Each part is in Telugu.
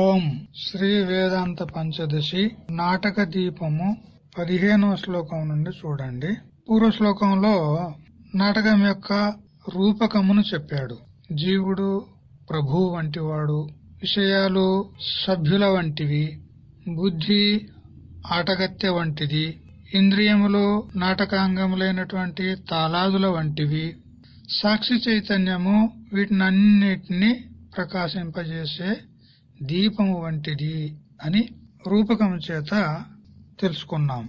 ఓం శ్రీ వేదాంత పంచదశి నాటక దీపము పదిహేనవ శ్లోకం నుండి చూడండి. పూర్వ శ్లోకంలో నాటకం యొక్క రూపకమును చెప్పాడు. జీవుడు ప్రభు వంటివాడు విషయాలు సభ్యుల వంటివి బుద్ధి ఆటగత్య వంటిది ఇంద్రియములు నాటకాంగములైనటువంటి తాళాదుల వంటివి సాక్షి చైతన్యము వీటినన్నిటినీ ప్రకాశింపజేసే దీపము వంటిది అని రూపకం చేత తెలుసుకున్నాం.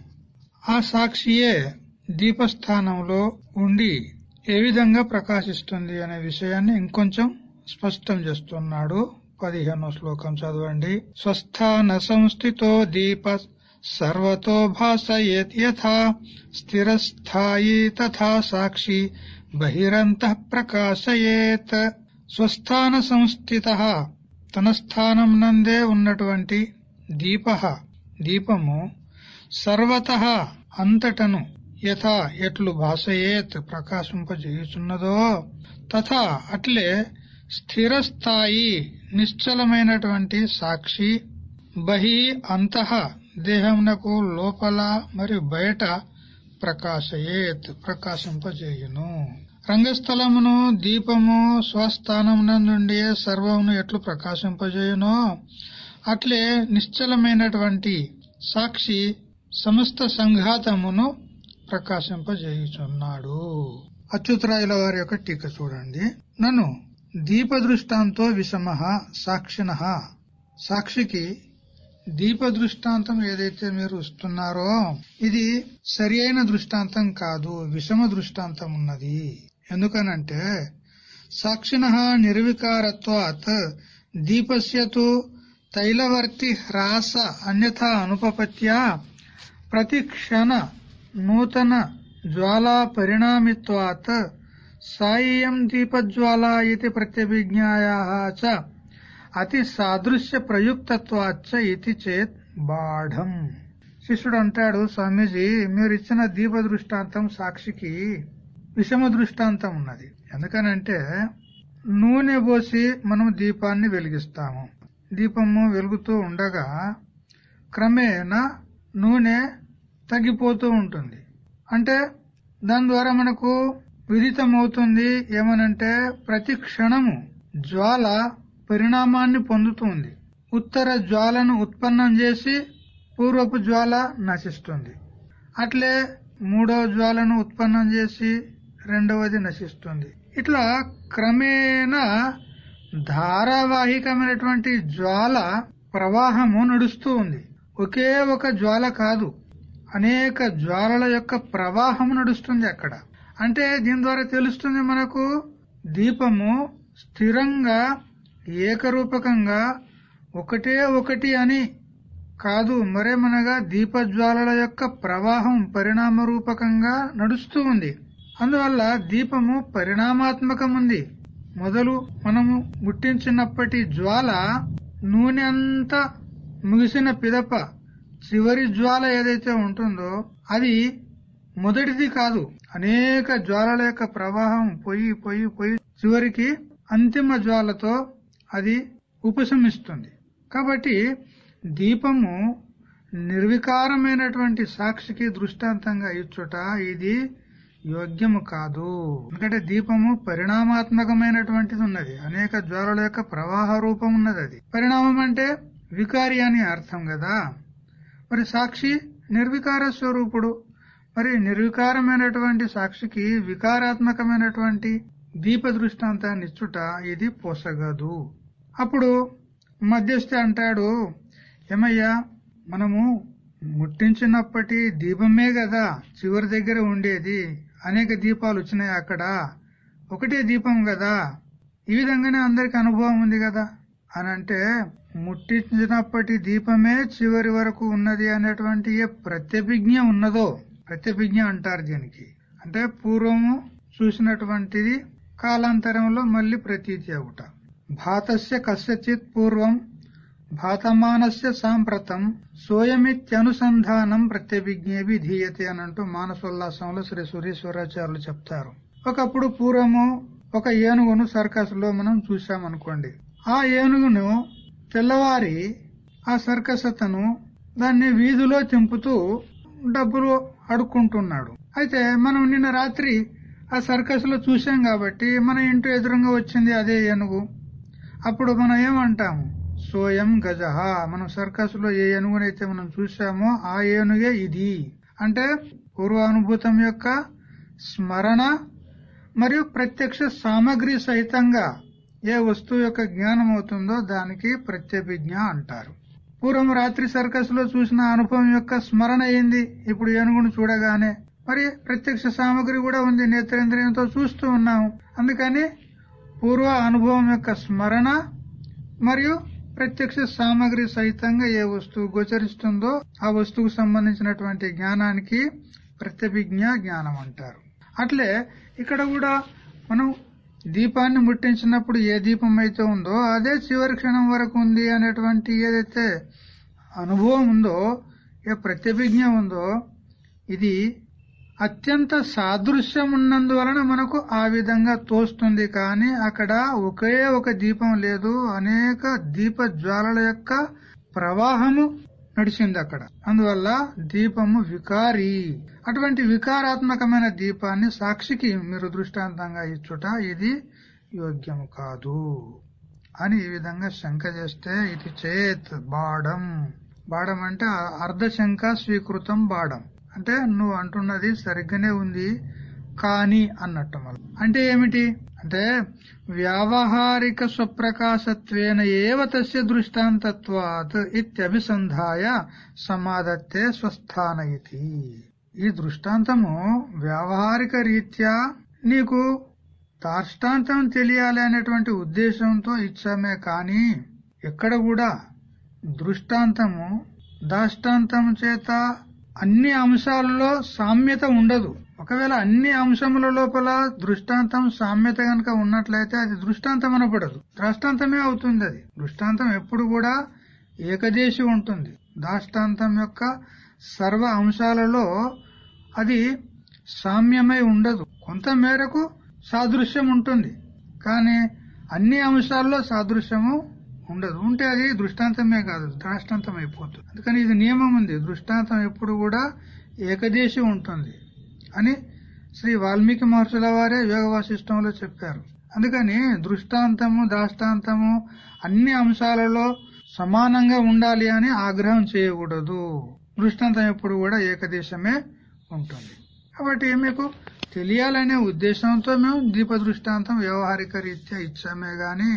ఆ సాక్షియే దీపస్థానంలో ఉండి ఏ విధంగా ప్రకాశిస్తుంది అనే విషయాన్ని ఇంకొంచెం స్పష్టం చేస్తున్నాడు. పదిహేనో శ్లోకం చదవండి. స్వస్థాన సంస్థితో దీప సర్వతో భాసయేత్ యథా స్థిరస్థాయి తథా సాక్షి బహిరంత ప్రకాశయేత్. స్వస్థాన సంస్థిత తన స్థానం నందే ఉన్నటువంటి దీప దీపము సర్వత అంతటను యథా ఎట్లు భాసయేత్ ప్రకాశింపజేయుచున్నదో తథా అట్లే స్థిరస్థాయి నిశ్చలమైనటువంటి సాక్షి బహి అంతః దేహమునకు లోపల మరియు బయట ప్రకాశయేత్ ప్రకాశింపజేయును. రంగస్థలమును దీపము స్వస్థానమునందుండి సర్వమును ఎట్లు ప్రకాశింపజేయునో అట్లే నిశ్చలమైనటువంటి సాక్షి సమస్త సంఘాతమును ప్రకాశింపజేయుచున్నాడు. అచ్యుతరాయుల వారి యొక్క టీక చూడండి. నన్ను దీప దృష్టాంతో విషమ సాక్షిణ సాక్షికి దీప దృష్టాంతం ఏదైతే మీరు ఇస్తున్నారో ఇది సరి అయిన దృష్టాంతం కాదు విషమ దృష్టాంతం ఉన్నది ఎందుకనంటే సాక్షిణ నిర్వికారత్వాత్ దీపస్యతో తైలవర్తి హ్రాస అన్యథా అనుపపత్యా ప్రతి క్షణ నూతన జ్వాలా పరిణామిత్వాత్ సాయం దీపజ్వాలా ఇది ప్రత్యభిజ్ఞాయా చ అతి సాదృశ్య ప్రయుక్తత్వాచ ఇది చేత్ బాఢం. శిష్యుడు అంటాడు స్వామీజీ మీరు ఇచ్చిన దీప దృష్టాంతం సాక్షికి విషమ దృష్టాంతం ఉన్నది ఎందుకనంటే నూనె పోసి మనం దీపాన్ని వెలిగిస్తాము. దీపము వెలుగుతూ ఉండగా క్రమేణా నూనె తగ్గిపోతూ ఉంటుంది. అంటే దాని ద్వారా మనకు విదితమవుతుంది ఏమనంటే ప్రతి క్షణము జ్వాల పరిణామాన్ని పొందుతుంది. ఉత్తర జ్వాలను ఉత్పన్నం చేసి పూర్వపు జ్వాల నశిస్తుంది. అట్లే మూడో జ్వాలను ఉత్పన్నం చేసి రెండవది నశిస్తుంది. ఇట్లా క్రమేణా ధారావాహికమైనటువంటి జ్వాల ప్రవాహము నడుస్తూ ఉంది. ఒకే ఒక జ్వాల కాదు అనేక జ్వాలల యొక్క ప్రవాహము నడుస్తుంది అక్కడ. అంటే దీని ద్వారా తెలుస్తుంది మనకు దీపము స్థిరంగా ఏకరూపకంగా ఒకటే ఒకటి అని కాదు మరేమనగా దీపజ్వాలల యొక్క ప్రవాహం పరిణామ రూపకంగా నడుస్తూ ఉంది. అందువల్ల దీపము పరిణామాత్మకముంది. మొదలు మనము ముట్టించినప్పటి జ్వాల నూనె అంతా ముగిసిన పిదప చివరి జ్వాల ఏదైతే ఉంటుందో అది మొదటిది కాదు. అనేక జ్వాలల యొక్క ప్రవాహం పొయ్యి పొయ్యి పొయ్యి చివరికి అంతిమ జ్వాలతో అది ఉపశమిస్తుంది. కాబట్టి దీపము నిర్వికారమైనటువంటి సాక్షికి దృష్టాంతంగా ఇచ్చుట ఇది యోగ్యము కాదు. ఎందుకంటే దీపము పరిణామాత్మకమైనటువంటిది ఉన్నది అనేక జ్వాలల యొక్క ప్రవాహ రూపం ఉన్నది అది పరిణామం అంటే వికారి అని అర్థం కదా మరి సాక్షి నిర్వికార స్వరూపుడు. మరి నిర్వికారమైనటువంటి సాక్షికి వికారాత్మకమైనటువంటి దీప దృష్టాంతాన్ని ఇచ్చుట ఇది పోసగదు. అప్పుడు మధ్యస్థి అంటాడు ఏమయ్యా మనము ముట్టించినప్పటి దీపమే కదా చివరి దగ్గర ఉండేది. అనేక దీపాలు వచ్చినాయి అక్కడ. ఒకటే దీపం కదా. ఈ విధంగానే అందరికి అనుభవం ఉంది కదా. అని అంటే ముట్టించినప్పటి దీపమే చివరి వరకు ఉన్నది అనేటువంటి ఏ ప్రత్యభిజ్ఞ ఉన్నదో ప్రత్యభిజ్ఞ అంటారు దీనికి. అంటే పూర్వము చూసినటువంటిది కాలాంతరంలో మళ్ళీ ప్రతీతి అవుట. భాతస్య కస్యచిత్ పూర్వం భాతమానస్య సాంప్రతం సోయమిత్యనుసంధానం ప్రత్యభిజ్ఞేవి ధీయతే అని అంటూ మానసోల్లాసంలో శ్రీ సూర్యేశ్వరాచార్యులు చెప్తారు. ఒకప్పుడు పూర్వము ఒక ఏనుగును సర్కస్లో మనం చూసామనుకోండి ఆ ఏనుగును తెల్లవారి ఆ సర్కస్ అతను దాన్ని వీధిలో తింపుతూ డబ్బులు అడుక్కుంటున్నాడు. అయితే మనం నిన్న రాత్రి ఆ సర్కస్లో చూసాం కాబట్టి మన ఇంటి ఎదురుగా వచ్చింది అదే ఏనుగు. అప్పుడు మనం ఏమంటాము? సోయం గజ మనం సర్కస్లో ఏ ఏనుగునైతే మనం చూసామో ఆ ఏనుగే ఇది. అంటే పూర్వానుభూతం యొక్క స్మరణ మరియు ప్రత్యక్ష సామగ్రి సహితంగా ఏ వస్తువు యొక్క జ్ఞానం అవుతుందో దానికి ప్రత్యభిజ్ఞ అంటారు. పూర్వం రాత్రి సర్కస్లో చూసిన అనుభవం యొక్క స్మరణ అయింది ఇప్పుడు ఏనుగును చూడగానే. మరి ప్రత్యక్ష సామగ్రి కూడా ఉంది నేత్రేంద్రియంతో చూస్తూ ఉన్నాము. అందుకని పూర్వ అనుభవం యొక్క స్మరణ మరియు ప్రత్యక్ష సామగ్రి సహితంగా ఏ వస్తువు గోచరిస్తుందో ఆ వస్తువుకు సంబంధించినటువంటి జ్ఞానానికి ప్రత్యభిజ్ఞ జ్ఞానం అంటారు. అట్లే ఇక్కడ కూడా మనం దీపాన్ని ముట్టించినప్పుడు ఏ దీపం అయితే ఉందో అదే చివరి క్షణం వరకు ఉంది అనేటువంటి ఏదైతే అనుభవం ఉందో ఏ ప్రత్యభిజ్ఞ ఉందో ఇది అత్యంత సాదృశ్యం ఉన్నందువలన మనకు ఆ విధంగా తోస్తుంది. కానీ అక్కడ ఒకే ఒక దీపం లేదు. అనేక దీప జ్వాలల యొక్క ప్రవాహము నడిచింది అక్కడ. అందువల్ల దీపము వికారి. అటువంటి వికారాత్మకమైన దీపాన్ని సాక్షికి మీరు దృష్టాంతంగా ఇచ్చుట ఇది యోగ్యము కాదు అని ఈ విధంగా శంక చేస్తే ఇది చేత్ బాడం బాడం అంటే అర్ధశంక స్వీకృతం బాడం అంటే నువ్వు అంటున్నది సరిగ్గానే ఉంది కాని అన్నట్టు మళ్ళీ. అంటే ఏమిటి? అంటే వ్యావహారిక స్వప్రకాశత్వేన ఏవ తస్య దృష్టాంతత్వాత్ ఇత్యభిసంధాయ సమాధత్తే స్వస్థాన ఇది ఈ దృష్టాంతము వ్యావహారిక రీత్యా నీకు దార్ష్టాంతం తెలియాలి అనేటువంటి ఉద్దేశంతో ఇచ్చామే కాని ఎక్కడ కూడా దృష్టాంతము దాష్టాంతం చేత అన్ని అంశాలలో సామ్యత ఉండదు. ఒకవేళ అన్ని అంశముల లోపల దృష్టాంతం సామ్యత గనక ఉన్నట్లయితే అది దృష్టాంతం అనపడదు దృష్టాంతమే అవుతుంది అది. దృష్టాంతం ఎప్పుడు కూడా ఏకదేశి ఉంటుంది. దాష్టాంతం యొక్క సర్వ అంశాలలో అది సామ్యమై ఉండదు. కొంత మేరకు సాదృశ్యం ఉంటుంది. కానీ అన్ని అంశాల్లో సాదృశ్యము ఉండదు. ఉంటే అది దృష్టాంతమే కాదు దృష్టాంతం అయిపోతుంది అందుకని ఇది నియమం ఉంది. దృష్టాంతం ఎప్పుడు కూడా ఏకదేశి ఉంటుంది అని శ్రీ వాల్మీకి మహర్షుల వారే యోగ వాసిష్టంలో చెప్పారు. అందుకని దృష్టాంతము దాష్టాంతము అన్ని అంశాలలో సమానంగా ఉండాలి అని ఆగ్రహం చేయకూడదు. దృష్టాంతం ఎప్పుడు కూడా ఏకదేశమే ఉంటుంది. కాబట్టి మీకు తెలియాలనే ఉద్దేశంతో మేము దీప దృష్టాంతం వ్యవహారిక రీత్యా ఇచ్చామే గాని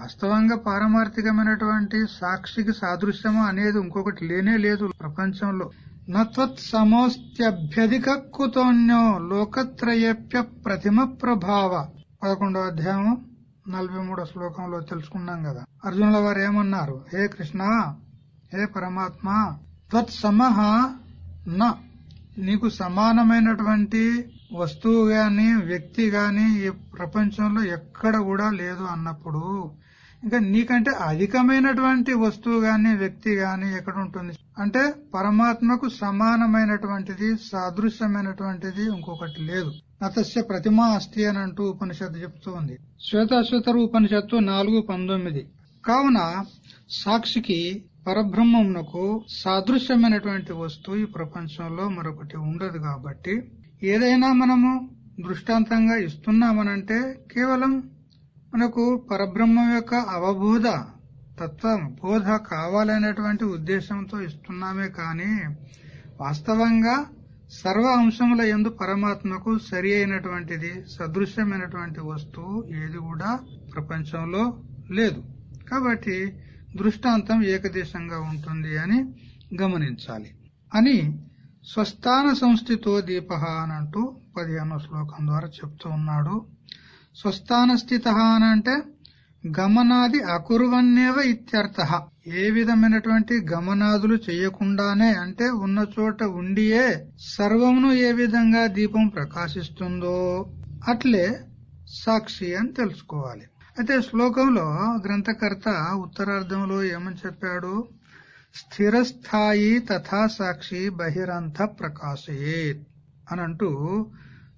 వాస్తవంగా పారమార్థికమైనటువంటి సాక్షికి సాదృశ్యము అనేది ఇంకొకటి లేనే లేదు ప్రపంచంలో. నత్వత్ సమోస్త్యభ్యధిక కుతోన్యో లోకత్రయప్య ప్రతిమ ప్రభావ. పదకొండవ అధ్యాయం నలభై మూడో శ్లోకంలో తెలుసుకున్నాం కదా. అర్జునుల వారు ఏమన్నారు? హే కృష్ణ హే పరమాత్మ త్వత్ సమహ న. నీకు సమానమైనటువంటి వస్తువు గాని వ్యక్తి గాని ఈ ప్రపంచంలో ఎక్కడ కూడా లేదు అన్నప్పుడు ఇంకా నీకంటే అధికమైనటువంటి వస్తువు గాని వ్యక్తి గాని ఎక్కడ ఉంటుంది అంటే పరమాత్మకు సమానమైనటువంటిది సాదృశ్యమైనటువంటిది ఇంకొకటి లేదు. నతస్య ప్రతిమా అస్థి అని అంటూ ఉపనిషత్తు చెప్తూ ఉంది. శ్వేతాశ్వతరు ఉపనిషత్తు నాలుగు పంతొమ్మిది. కావున సాక్షికి పరబ్రహ్మమునకు సాదృశ్యమైనటువంటి వస్తువు ఈ ప్రపంచంలో మరొకటి ఉండదు కాబట్టి ఏదైనా మనము దృష్టాంతంగా ఇస్తున్నామనంటే కేవలం మనకు పరబ్రహ్మం యొక్క అవబోధ తత్వం బోధ కావాలనేటువంటి ఉద్దేశంతో ఇస్తున్నామే కాని వాస్తవంగా సర్వ అంశముల ఎందు పరమాత్మకు సరి అయినటువంటిది సదృశ్యమైనటువంటి వస్తువు ఏది కూడా ప్రపంచంలో లేదు. కాబట్టి దృష్టాంతం ఏకదేశంగా ఉంటుంది అని గమనించాలి. అని స్వస్థాన సంస్థితో దీప అని అంటూ పదిహేనో శ్లోకం ద్వారా చెప్తూ ఉన్నాడు. స్వస్థాన స్థిత అంటే గమనాది అకురువన్నేవ ఇత్యర్థ. ఏ విధమైనటువంటి గమనాదులు చేయకుండానే అంటే ఉన్న చోట ఉండియే సర్వమును ఏ విధంగా దీపం ప్రకాశిస్తుందో అట్లే సాక్షి అని తెలుసుకోవాలి. అయితే శ్లోకంలో గ్రంథకర్త ఉత్తరార్ధంలో ఏమని చెప్పాడు? స్థిరస్థాయి తథా సాక్షి బహిరంత ప్రకాశయేత్ అని అంటూ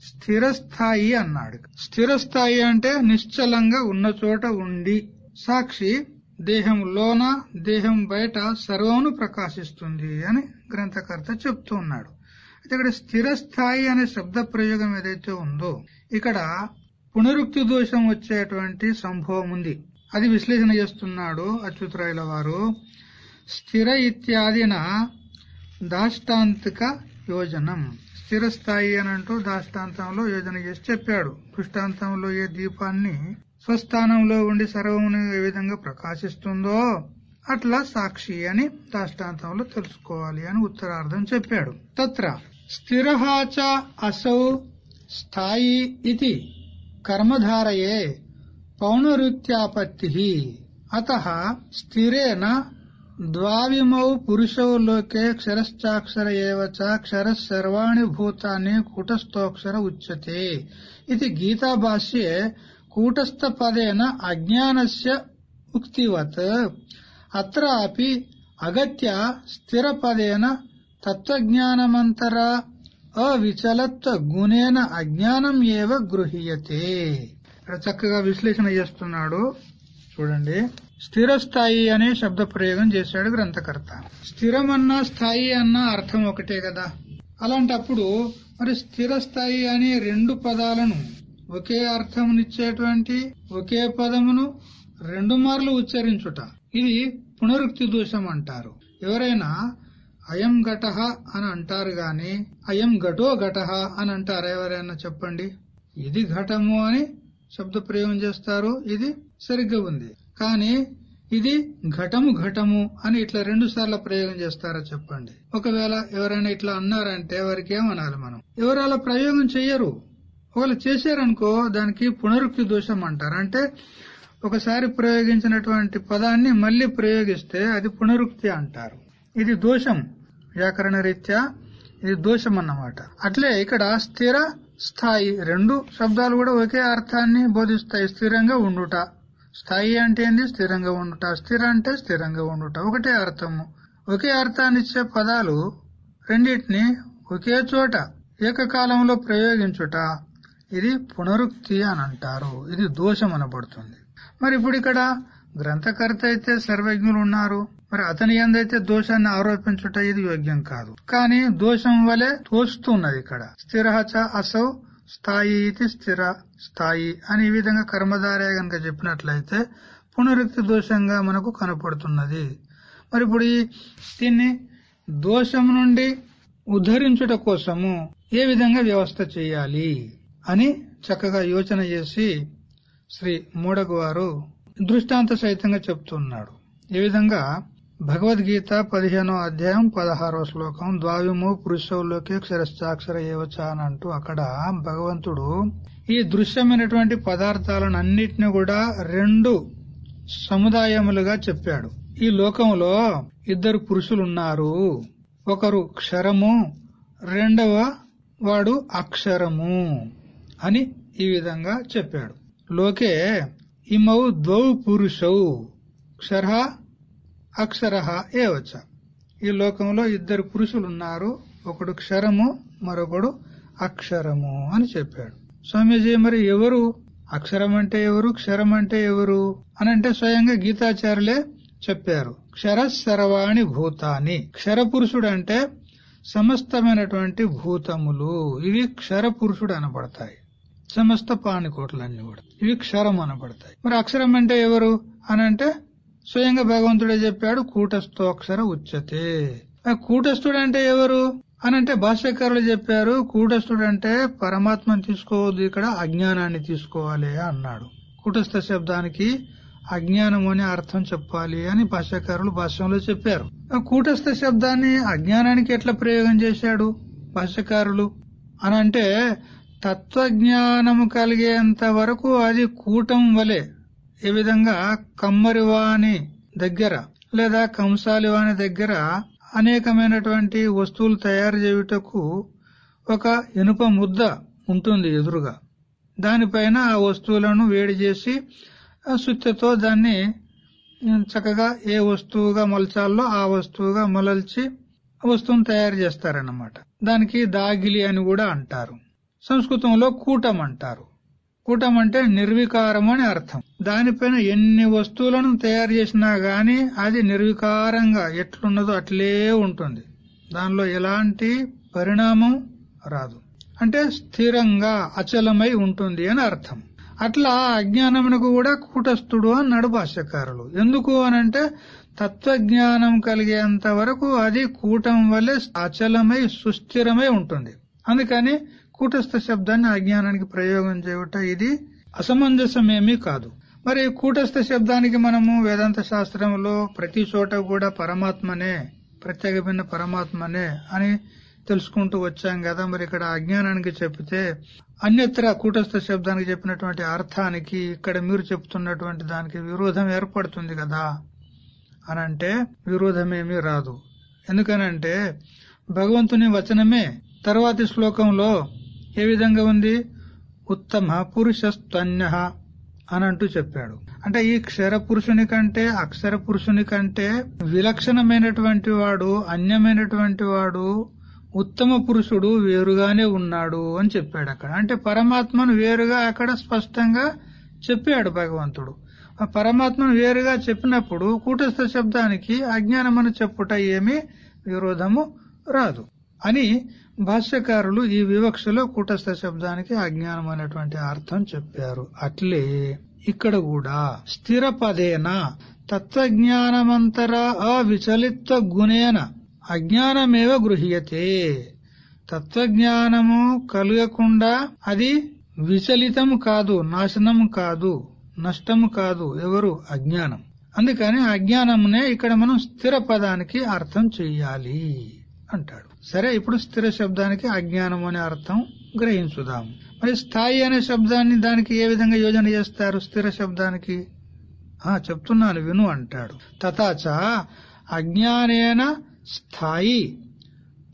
స్థిరస్థాయి అన్నాడు. స్థిరస్థాయి అంటే నిశ్చలంగా ఉన్న చోట ఉండి సాక్షి దేహం లోన దేహం బయట సర్వమును ప్రకాశిస్తుంది అని గ్రంథకర్త చెప్తూ ఉన్నాడు. అయితే ఇక్కడ స్థిరస్థాయి అనే శబ్ద ప్రయోగం ఏదైతే ఉందో ఇక్కడ పునరుక్తి దోషం వచ్చేటువంటి సంభవం ఉంది. అది విశ్లేషణ చేస్తున్నాడు అచ్యుతరాయుల వారు. స్థిర ఇత్యాదిన దాష్టాంతిక యోజనం. స్థిరస్థాయి అని అంటూ దాష్టాంతంలో యోజన చేసి చెప్పాడు. దృష్టాంతంలో ఏ దీపాన్ని స్వస్థానంలో ఉండి సర్వమును ఏ విధంగా ప్రకాశిస్తుందో అట్లా సాక్షి అని దాష్టాంతంలో తెలుసుకోవాలి అని ఉత్తరార్థం చెప్పాడు. తత్ర స్థిరహాచ అసౌ స్థాయి ఇది కర్మధారయే పౌనరుత్యాపత్తి. అత స్థిరేన ద్వావిమౌ పురుషౌ లోకే క్షరశ్చాక్షర ఏవ చ సర్వాణి భూతాని కూటస్థోక్షర ఉచ్యతే. ఇది గీతాభాష్యే కూటస్థపదేన అజ్ఞానస్య ఉక్తివత్. అత్ర అపి అగత్య స్థిరపదేన తత్వజ్ఞానమంతర అవిచలత్వ గుణేన అజ్ఞానం ఏవ గృహీయతే. చక్కగా విశ్లేషణ చేస్తున్నాడు. చూడండి. స్థిరస్థాయి అనే శబ్ద ప్రయోగం చేశాడు గ్రంథకర్త. స్థిరమన్నా స్థాయి అన్న అర్థం ఒకటే కదా? అలాంటప్పుడు మరి స్థిరస్థాయి అనే రెండు పదాలను ఒకే అర్థమునిచ్చేటువంటి ఒకే పదమును రెండు మార్లు ఉచ్చరించుట. ఇది పునరుక్తి దోషం అంటారు. ఎవరైనా అయం ఘట అని అంటారు గాని అయం ఘటో ఘట అని అంటారు ఎవరైనా చెప్పండి? ఇది ఘటము అని శబ్ద ప్రయోగం చేస్తారు. ఇది సరిగ్గా ఉంది. కానీ ఇది ఘటము ఘటము అని ఇట్లా రెండు సార్లు ప్రయోగం చేస్తారా చెప్పండి. ఒకవేళ ఎవరైనా ఇట్లా అన్నారంటే వారికి ఏమనాలి మనం? ఎవరు అలా ప్రయోగం చెయ్యరు? ఒకవేళ చేశారనుకో దానికి పునరుక్తి దోషం అంటారు. అంటే ఒకసారి ప్రయోగించినటువంటి పదాన్ని మళ్ళీ ప్రయోగిస్తే అది పునరుక్తి అంటారు. ఇది దోషం వ్యాకరణ రీత్యా ఇది దోషం అన్నమాట. అట్లే ఇక్కడ స్థిర స్థాయి రెండు శబ్దాలు కూడా ఒకే అర్థాన్ని బోధిస్తాయి స్థిరంగా ఉండుట. స్థాయి అంటే ఏంది? స్థిరంగా ఉండుట. స్థిర అంటే స్థిరంగా ఉండుట. ఒకటే అర్థము. ఒకే అర్థాన్ని ఇచ్చే పదాలు రెండింటిని ఒకే చోట ఏకకాలంలో ప్రయోగించుట. ఇది పునరుక్తి అని అంటారు. ఇది దోషం అనబడుతుంది. మరి ఇప్పుడు ఇక్కడ గ్రంథకర్త అయితే సర్వజ్ఞులు ఉన్నారు. మరి అతని ఎందైతే దోషాన్ని ఆరోపించుట ఇది యోగ్యం కాదు. కానీ దోషం వలె తోస్తున్నది ఇక్కడ. స్థిరహచ అసౌ స్థాయి ఇది స్థిర స్థాయి అని ఈ విధంగా కర్మధారే గనక చెప్పినట్లయితే పునరుక్తి దోషంగా మనకు కనపడుతున్నది. మరి ఇప్పుడు ఈ దీన్ని దోషం నుండి ఉద్ధరించుట కోసము ఏ విధంగా వ్యవస్థ చేయాలి అని చక్కగా యోచన చేసి శ్రీ మూడగ వారు దృష్టాంత సహితంగా చెప్తున్నాడు. ఈ విధంగా భగవద్గీత పదిహేనో అధ్యాయం పదహారో శ్లోకం ద్వావిమో పురుషవులోకి క్షరస్థాక్షర ఏవచ అని అంటూ అక్కడ భగవంతుడు ఈ దృశ్యమైనటువంటి పదార్థాలను అన్నిటిని కూడా రెండు సముదాయములుగా చెప్పాడు. ఈ లోకంలో ఇద్దరు పురుషులున్నారు. ఒకరు క్షరము రెండవ వాడు అక్షరము అని ఈ విధంగా చెప్పాడు. లోకే ఇమౌ ద్వౌ పురుషౌ క్షర అక్షర ఏవచ్చ ఈ లోకంలో ఇద్దరు పురుషులున్నారు. ఒకడు క్షరము మరొకడు అక్షరము అని చెప్పాడు. స్వామీజీ మరి ఎవరు? అక్షరం అంటే ఎవరు? క్షరం అంటే ఎవరు? అని అంటే స్వయంగా గీతాచార్యులే చెప్పారు. క్షర సర్వాణి భూతాని క్షర పురుషుడు అంటే సమస్తమైనటువంటి భూతములు. ఇవి క్షర పురుషుడు అనబడతాయి. సమస్త పానికోట్లన్నీ కూడా. ఇవి క్షరం అనబడతాయి. మరి అక్షరం అంటే ఎవరు? అని అంటే స్వయంగా భగవంతుడే చెప్పాడు కూటస్థోక్షర ఉచ్యతే. కూటస్థుడు అంటే ఎవరు? అనంటే భాష్యకారులు చెప్పారు కూటస్థుడు అంటే పరమాత్మని తీసుకోవద్దు ఇక్కడ అజ్ఞానాన్ని తీసుకోవాలి అన్నాడు. కూటస్థ శబ్దానికి అజ్ఞానం అనే అర్థం చెప్పాలి అని భాష్యకారులు భాష్యంలో చెప్పారు. ఆ కూటస్థ శబ్దాన్ని అజ్ఞానానికి ఎట్లా ప్రయోగం చేశాడు భాష్యకారులు? అనంటే తత్వజ్ఞానము కలిగేంత వరకు అది కూటం వలె ఈ విధంగా కమ్మరివాణి దగ్గర లేదా కంసాలివాణి దగ్గర అనేకమైనటువంటి వస్తువులు తయారు చేయుటకు ఒక ఇనుప ముద్ద ఉంటుంది ఎదురుగా. దానిపైన ఆ వస్తువులను వేడి చేసి ఆ సుత్తెతో దాన్ని చక్కగా ఏ వస్తువుగా మలచాలో ఆ వస్తువుగా మలల్చి వస్తువును తయారు చేస్తారన్నమాట. దానికి దాగిలి అని కూడా అంటారు. సంస్కృతంలో కూటం అంటారు. కూటం అంటే నిర్వికారం అని అర్థం. దానిపైన ఎన్ని వస్తువులను తయారు చేసినా గాని అది నిర్వికారంగా ఎట్లున్నదో అట్లే ఉంటుంది. దానిలో ఎలాంటి పరిణామం రాదు. అంటే స్థిరంగా అచలమై ఉంటుంది అని అర్థం. అట్లా అజ్ఞానమునకు కూడా కూటస్థుడు అన్నాడు భాష్యకారులు. ఎందుకు అనంటే తత్వజ్ఞానం కలిగేంత వరకు అది కూటం వల్లే అచలమై సుస్థిరమై ఉంటుంది. అందుకని కూటస్థ శబ్దాన్ని అజ్ఞానానికి ప్రయోగం చేయుట ఇది అసమంజసమేమీ కాదు. మరి కూటస్థ శబ్దానికి మనము వేదాంత శాస్త్రంలో ప్రతి చోట కూడా పరమాత్మనే ప్రత్యేకమైన పరమాత్మనే అని తెలుసుకుంటూ వచ్చాం కదా. మరి ఇక్కడ అజ్ఞానానికి చెప్తే అన్యత్ర కూటస్థ శబ్దానికి చెప్పినటువంటి అర్థానికి ఇక్కడ మీరు చెప్తున్నటువంటి దానికి విరోధం ఏర్పడుతుంది కదా అని అంటే విరోధమేమీ రాదు. ఎందుకనంటే భగవంతుని వచనమే తర్వాతి శ్లోకంలో ఏ విధంగా ఉంది? ఉత్తమ పురుషస్తన్య అని అంటూ చెప్పాడు. అంటే ఈ క్షర పురుషుని కంటే అక్షర పురుషుని కంటే విలక్షణమైనటువంటి వాడు అన్యమైనటువంటి వాడు ఉత్తమ పురుషుడు వేరుగానే ఉన్నాడు అని చెప్పాడు అక్కడ. అంటే పరమాత్మను వేరుగా అక్కడ స్పష్టంగా చెప్పాడు భగవంతుడు. ఆ పరమాత్మను వేరుగా చెప్పినప్పుడు కూటస్థ శబ్దానికి అజ్ఞానమని చెప్పుట ఏమి విరోధము రాదు. అని భాష్యకారులు ఈ వివక్షలో కూటస్థ శబ్దానికి అజ్ఞానం అనేటువంటి అర్థం చెప్పారు. అట్లే ఇక్కడ కూడా స్థిర పదేన తత్వజ్ఞానమంతరా అవిచలిత్వ గుణేన అజ్ఞానమేవ గృహ్యతే. తత్వజ్ఞానము కలగకుండా అది విచలితం కాదు నాశనం కాదు నష్టము కాదు ఎవరు? అజ్ఞానం. అందుకని అజ్ఞానమునే ఇక్కడ మనం స్థిర పదానికి అర్థం చెయ్యాలి. అంటాడు. సరే ఇప్పుడు స్థిర శబ్దానికి అజ్ఞానం అనే అర్థం గ్రహించుదాం. మరి స్థాయి అనే శబ్దాన్ని దానికి ఏ విధంగా యోజన చేస్తారు స్థిర శబ్దానికి? ఆ చెప్తున్నాను విను అంటాడు. తథాచ అజ్ఞానేన స్థాయి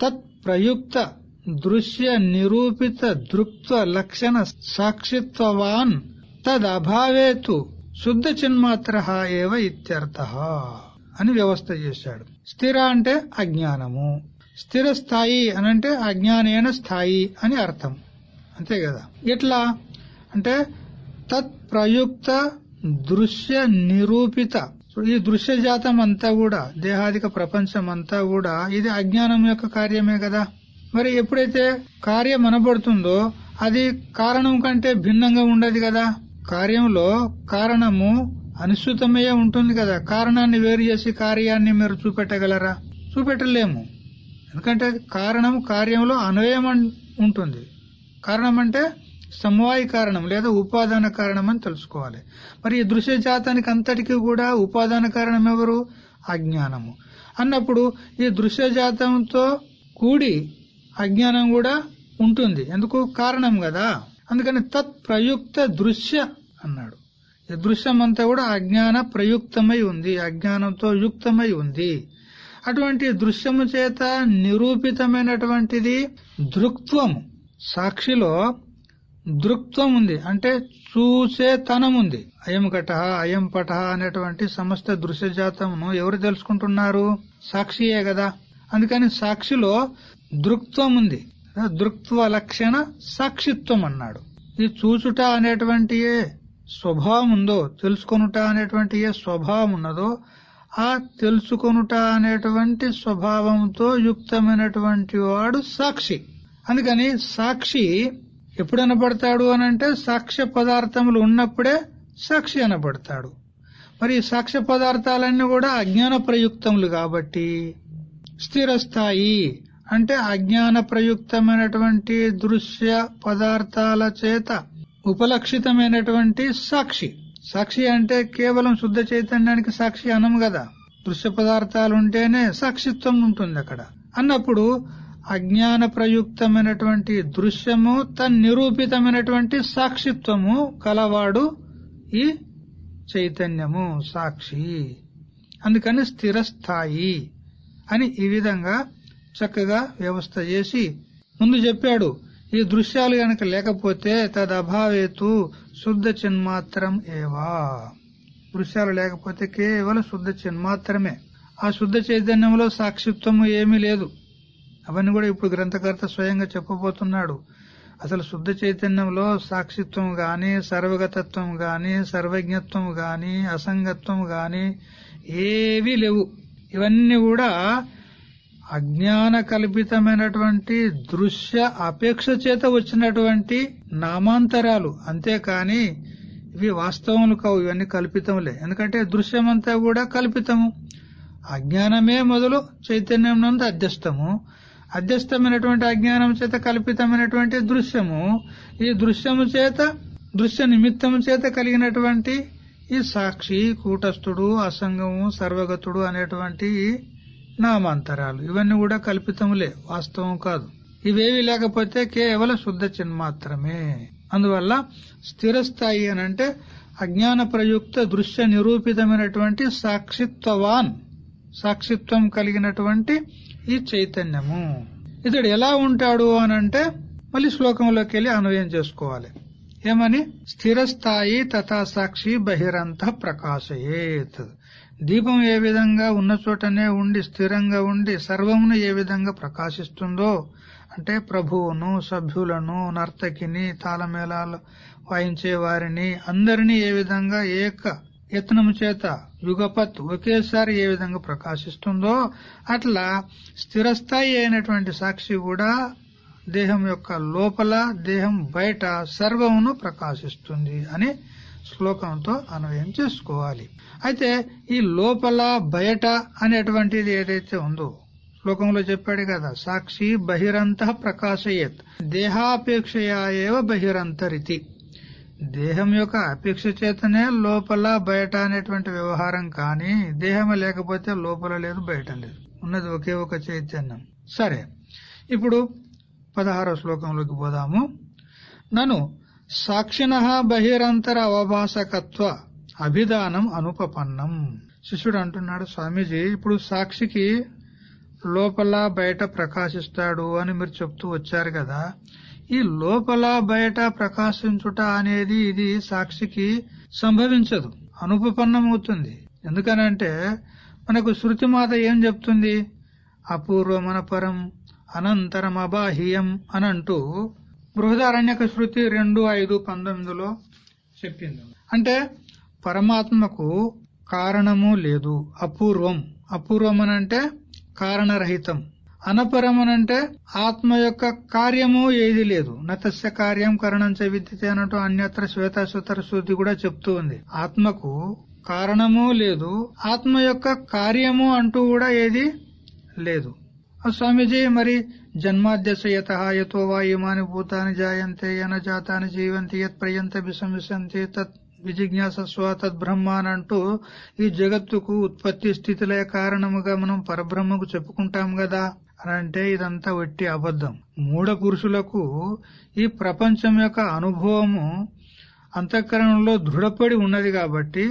తత్ ప్రయుక్త దృశ్య నిరూపిత దృక్త్వ లక్షణ సాక్షిత్వవాన్ తదభావేతు శుద్ధ చిన్మాత్ర ఏవ ఇత్యర్థ అని వ్యవస్థ చేశాడు. స్థిర అంటే అజ్ఞానము. స్థిర స్థాయి అనంటే అజ్ఞానేన స్థాయి అని అర్థం. అంతే కదా? ఎట్లా? అంటే తత్ప్రయుక్త దృశ్య నిరూపిత. ఈ దృశ్య జాతం అంతా కూడా దేహాదిక ప్రపంచం అంతా కూడా ఇది అజ్ఞానం యొక్క కార్యమే కదా? మరి ఎప్పుడైతే కార్యం అనబడుతుందో అది కారణం కంటే భిన్నంగా ఉండదు కదా? కార్యంలో కారణము అనుసృతమయ్యే ఉంటుంది కదా? కారణాన్ని వేరు చేసి కార్యాన్ని మీరు చూపెట్టగలరా? చూపెట్టలేము. ఎందుకంటే కారణం కార్యంలో అన్వయం ఉంటుంది. కారణం అంటే సమవాయి కారణం లేదా ఉపాదాన కారణం అని తెలుసుకోవాలి. మరి ఈ దృశ్య జాతానికి అంతటికీ కూడా ఉపాదాన కారణం ఎవరు? అజ్ఞానము. అన్నప్పుడు ఈ దృశ్య జాతంతో కూడి అజ్ఞానం కూడా ఉంటుంది. ఎందుకు? కారణం కదా. అందుకని తత్ ప్రయుక్త దృశ్య అన్నాడు. ఈ దృశ్యం అంతా కూడా అజ్ఞాన ప్రయుక్తమై ఉంది. అజ్ఞానంతో యుక్తమై ఉంది. అటువంటి దృశ్యము చేత నిరూపితమైనటువంటిది దృక్త్వము. సాక్షిలో దృక్త్వం ఉంది అంటే చూసే తనం ఉంది అయం కట అయం పట అనేటువంటి సమస్త దృశ్యజాతమును ఎవరు తెలుసుకుంటున్నారు? సాక్షియే కదా అందుకని సాక్షిలో దృక్త్వం ఉంది దృక్త్వ లక్షణ సాక్షిత్వం అన్నాడు ఈ చూచుట అనేటువంటి ఏ స్వభావం ఉందో తెలుసుకొనుట అనేటువంటి ఏ స్వభావం ఉన్నదో ఆ తెలుసుకొనుట అనేటువంటి స్వభావంతో యుక్తమైనటువంటి వాడు సాక్షి. అందుకని సాక్షి ఎప్పుడు అనబడతాడు అనంటే సాక్ష్య పదార్థములు ఉన్నప్పుడే సాక్షి అనబడతాడు. మరి సాక్ష్య పదార్థాలన్నీ కూడా అజ్ఞాన ప్రయుక్తములు కాబట్టి స్థిరస్థాయి అంటే అజ్ఞాన ప్రయుక్తమైనటువంటి దృశ్య పదార్థాల చేత ఉపలక్షితమైనటువంటి సాక్షి. సాక్షి అంటే కేవలం శుద్ధ చైతన్యానికి సాక్షి అనం కదా. దృశ్య పదార్థాలు ఉంటేనే సాక్షిత్వం ఉంటుంది అక్కడ. అన్నప్పుడు అజ్ఞాన ప్రయుక్తమైనటువంటి దృశ్యము తన్ నిరూపితమైనటువంటి సాక్షిత్వము కలవాడు ఈ చైతన్యము సాక్షి. అందుకని స్థిరస్థాయి అని ఈ విధంగా చక్కగా వ్యవస్థ చేసి ముందు చెప్పాడు. ఈ దృశ్యాలు గనక లేకపోతే తదభావేతు శుద్ధ చిన్మాత్రం ఏవా? దృశ్యాలు లేకపోతే కేవలం శుద్ధ చిన్మాత్రమే. ఆ శుద్ధ చైతన్యంలో సాక్షిత్వము ఏమీ లేదు. అవన్నీ కూడా ఇప్పుడు గ్రంథకర్త స్వయంగా చెప్పబోతున్నాడు. అసలు శుద్ధ చైతన్యంలో సాక్షిత్వం గాని సర్వగతత్వం గాని సర్వజ్ఞత్వం గాని అసంగత్వం గాని ఏవీ లేవు. ఇవన్నీ కూడా అజ్ఞాన కల్పితమైనటువంటి దృశ్య అపేక్ష చేత వచ్చినటువంటి నామాంతరాలు. అంతేకాని ఇవి వాస్తవములు కావు ఇవన్నీ కల్పితములే. ఎందుకంటే దృశ్యమంతా కూడా కల్పితము. అజ్ఞానమే మొదలు చైతన్యం నందు అధ్యస్థము. అధ్యస్థమైనటువంటి అజ్ఞానం చేత కల్పితమైనటువంటి దృశ్యము. ఈ దృశ్యము చేత దృశ్య నిమిత్తము చేత కలిగినటువంటి ఈ సాక్షి కూటస్థుడు అసంగము సర్వగతుడు అనేటువంటి నామాంతరాలు. ఇవన్నీ కూడా కల్పితములే వాస్తవం కాదు. ఇవేవి లేకపోతే కేవలం శుద్ధ చిన్మాత్రమే అందువల్ల స్థిరస్థాయి అని అంటే అజ్ఞాన ప్రయుక్త దృశ్య నిరూపితమైనటువంటి సాక్షిత్వవాన్ సాక్షిత్వం కలిగినటువంటి ఈ చైతన్యము. ఇతడు ఎలా ఉంటాడు అనంటే మళ్ళీ శ్లోకంలోకి వెళ్ళి అన్వయం చేసుకోవాలి. ఏమని? స్థిరస్థాయి తథా సాక్షి బహిరంత ప్రకాశయేత్. దీపం ఏ విధంగా ఉన్న చోటనే ఉండి స్థిరంగా ఉండి సర్వమును ఏ విధంగా ప్రకాశిస్తుందో అంటే ప్రభువును సభ్యులను నర్తకిని తాళమేళాలు వాయించే వారిని అందరినీ ఏ విధంగా ఏక యత్నము చేత యుగపత్ ఒకేసారి ఏ విధంగా ప్రకాశిస్తుందో అట్లా స్థిరస్థాయి అయినటువంటి సాక్షి కూడా దేహం యొక్క లోపల దేహం బయట సర్వమును ప్రకాశిస్తుంది అని శ్లోకంతో అన్వయం చేసుకోవాలి? అయితే ఈ లోపల బయట అనేటువంటిది ఏదైతే ఉందో శ్లోకంలో చెప్పాడు కదా సాక్షి బహిరంత ప్రకాశయత్ దేహాపేక్షయా బహిరంతరితి. దేహం యొక్క అపేక్ష చేతనే లోపల బయట అనేటువంటి వ్యవహారం కానీ దేహం లేకపోతే లోపల లేదు బయట లేదు. ఉన్నది ఒకే ఒక చైతన్యం. సరే ఇప్పుడు పదహారో శ్లోకంలోకి పోదాము. నను సాక్షిణ బహిరంతర అవభాసకత్వ అభిధానం అనుపపన్నం. శిష్యుడు అంటున్నాడు స్వామీజీ ఇప్పుడు సాక్షికి లోపల బయట ప్రకాశిస్తాడు అని మీరు చెప్తూ వచ్చారు కదా. ఈ లోపల బయట ప్రకాశించుట అనేది ఇది సాక్షికి సంభవించదు అనుపపన్నమవుతుంది. ఎందుకనంటే మనకు శృతిమాత ఏం చెప్తుంది? అపూర్వమనపరం అనంతరం అబాహ్యం అని అంటూ బృహదారణ్యక శృతి రెండు ఐదు పంతొమ్మిదిలో చెప్పింది. అంటే పరమాత్మకు కారణము లేదు అపూర్వం. అపూర్వమనంటే కారణరహితం. అనపరమనంటే ఆత్మ యొక్క కార్యము ఏది లేదు. నతస్య కార్యం కరణం విద్యతే అన్నట్టు అన్యత్ర శ్వేతాశ్వతర శృతి కూడా చెప్తూ ఉంది. ఆత్మకు కారణము లేదు ఆత్మ యొక్క కార్యము అంటూ కూడా ఏది లేదు. స్వామీజీ మరి జన్మాద్యసయత యతో వా ఇమాని భూతాని జాయంతే యన జాతాని జీవంతి యత్ ప్రయంత విసంవిశంతి తత్ విజిజ్ఞాసస్వ తద్బ్రహ్మ అని అంటూ ఈ జగత్తుకు ఉత్పత్తి స్థితిలే కారణముగా మనం పరబ్రహ్మకు చెప్పుకుంటాం కదా అని అంటే ఇదంతా వట్టి అబద్ధం. మూఢ పురుషులకు ఈ ప్రపంచం యొక్క అనుభవము అంతఃకరణలో దృఢపడి ఉన్నది కాబట్టి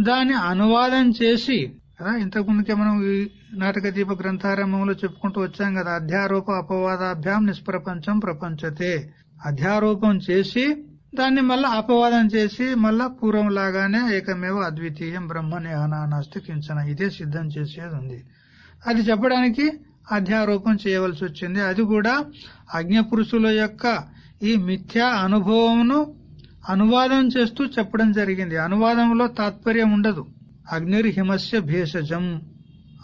దాన్ని అనువాదం చేసి కదా? ఇంతకు ముందుకే మనం ఈ నాటక దీప గ్రంథారంభంలో చెప్పుకుంటూ వచ్చాం కదా అధ్యారోప అపవాదాభ్యాం నిష్ప్రపంచం ప్రపంచతే. అధ్యారోపం చేసి దాన్ని మళ్ళా అపవాదం చేసి మళ్ళా పూర్వం లాగానే ఏకమేవ అద్వితీయం బ్రహ్మనేహనానాస్తి కించన. ఇదే సిద్ధం చేసేది ఉంది. అది చెప్పడానికి అధ్యారోపం చేయవలసి వచ్చింది. అది కూడా అజ్ఞపురుషుల యొక్క ఈ మిథ్యా అనుభవమును అనువాదం చేస్తూ చెప్పడం జరిగింది. అనువాదంలో తాత్పర్యం ఉండదు. అగ్నిర్హిమస్య భేషజం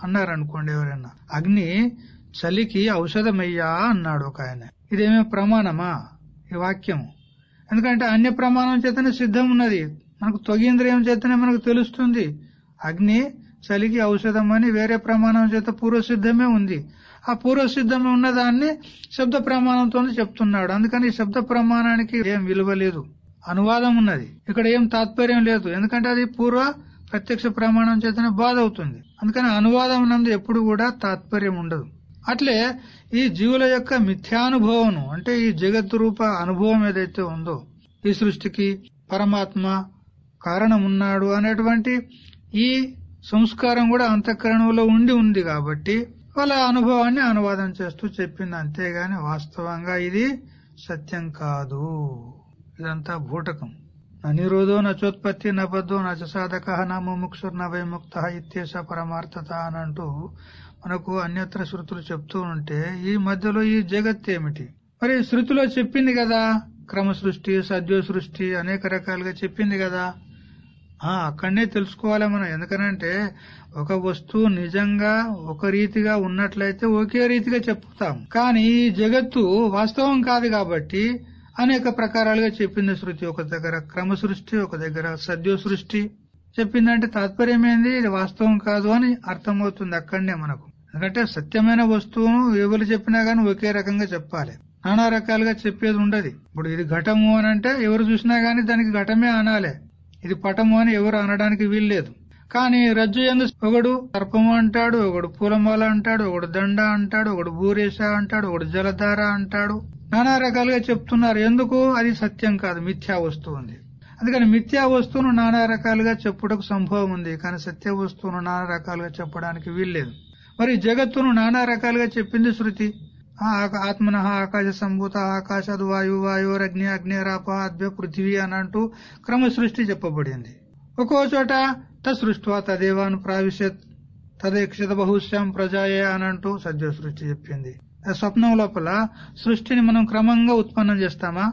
అన్నారు అనుకోండి ఎవరైనా. అగ్ని చలికి ఔషధమయ్యా అన్నాడు ఒక ఆయన. ఇదేమే ప్రమాణమా? ఈ వాక్యం ఎందుకంటే అన్య ప్రమాణం చేతనే సిద్ధం ఉన్నది. మనకు తొగేంద్రియం చేతనే మనకు తెలుస్తుంది. అగ్ని చలికి ఔషధం అని వేరే ప్రమాణం చేత పూర్వసిద్ధమే ఉంది. ఆ పూర్వసిద్ధమే ఉన్నదాన్ని శబ్ద ప్రమాణంతో చెప్తున్నాడు. అందుకని ఈ శబ్ద ప్రమాణానికి ఏం విలువ లేదు. అనువాదం ఉన్నది. ఇక్కడ ఏం తాత్పర్యం లేదు. ఎందుకంటే అది పూర్వ ప్రత్యక్ష ప్రమాణం చేతనే బాధ అవుతుంది అందుకని అనువాదం నందు ఎప్పుడు కూడా తాత్పర్యం ఉండదు. అట్లే ఈ జీవుల యొక్క మిథ్యానుభవం అంటే ఈ జగత్ రూప అనుభవం ఏదైతే ఉందో ఈ సృష్టికి పరమాత్మ కారణం ఉన్నాడు అనేటువంటి ఈ సంస్కారం కూడా అంతఃకరణంలో ఉండి ఉంది కాబట్టి వాళ్ళ అనుభవాన్ని అనువాదం చేస్తూ చెప్పింది అంతేగాని వాస్తవంగా ఇది సత్యం కాదు. ఇదంతా భూటకం అనిరోధో నచోత్పత్తి నబద్ధో నచ సాధక నా ముముక్షుర్ న ఇత్యేష పరమార్థత అని అంటూ మనకు అన్యత్ర శృతులు చెప్తూ ఉంటే ఈ మధ్యలో ఈ జగత్ ఏమిటి మరి శృతిలో చెప్పింది కదా? క్రమ సృష్టి సద్యో సృష్టి అనేక రకాలుగా చెప్పింది కదా? ఆ అక్కడనే తెలుసుకోవాలి మనం. ఎందుకనంటే ఒక వస్తువు నిజంగా ఒక రీతిగా ఉన్నట్లయితే ఒకే రీతిగా చెప్తాం కానీ ఈ జగత్తు వాస్తవం కాదు కాబట్టి అనేక ప్రకారాలుగా చెప్పింది శృతి. ఒక దగ్గర క్రమ సృష్టి ఒక దగ్గర సద్యో సృష్టి చెప్పిందంటే తాత్పర్యం ఏంది? ఇది వాస్తవం కాదు అని అర్థమవుతుంది అక్కడనే మనకు. ఎందుకంటే సత్యమైన వస్తువును ఎవరు చెప్పినా గానీ ఒకే రకంగా చెప్పాలి. నానా రకాలుగా చెప్పేది ఉండదు. ఇప్పుడు ఇది ఘటము అని అంటే ఎవరు చూసినా గానీ దానికి ఘటమే అనాలి. ఇది పటము అని ఎవరు అనడానికి వీల్లేదు. కానీ రజ్జు ఎందు ఒకడు సర్పము అంటాడు ఒకడు పూలమాల అంటాడు ఒకడు దండ అంటాడు ఒకడు భూరేష అంటాడు ఒకడు జలధార అంటాడు. నానా రకాలుగా చెప్తున్నారు. ఎందుకు? అది సత్యం కాదు. మిథ్యా వస్తువు ఉంది. అందుకని మిథ్యా వస్తువును నానా రకాలుగా చెప్పుటకు సంభవం ఉంది. కానీ సత్య వస్తువును నానా రకాలుగా చెప్పడానికి వీల్లేదు. మరి జగత్తును నానా రకాలుగా చెప్పింది శృతి. ఆత్మన ఆకాశ సంభూత ఆకాశదు వాయు వాయురగ్ని అగ్నిరాప అద్భ్య పృథివీ అని అంటూ క్రమ సృష్టి చెప్పబడింది. ఒక్కో చోట తృష్వా తదేవాను ప్రావిశ్యత్ తదేక్షిత బహుశ్యాం ప్రజాయే అని అంటూ సద్య సృష్టి చెప్పింది. స్వప్నం లోపల సృష్టిని మనం క్రమంగా ఉత్పన్నం చేస్తామా?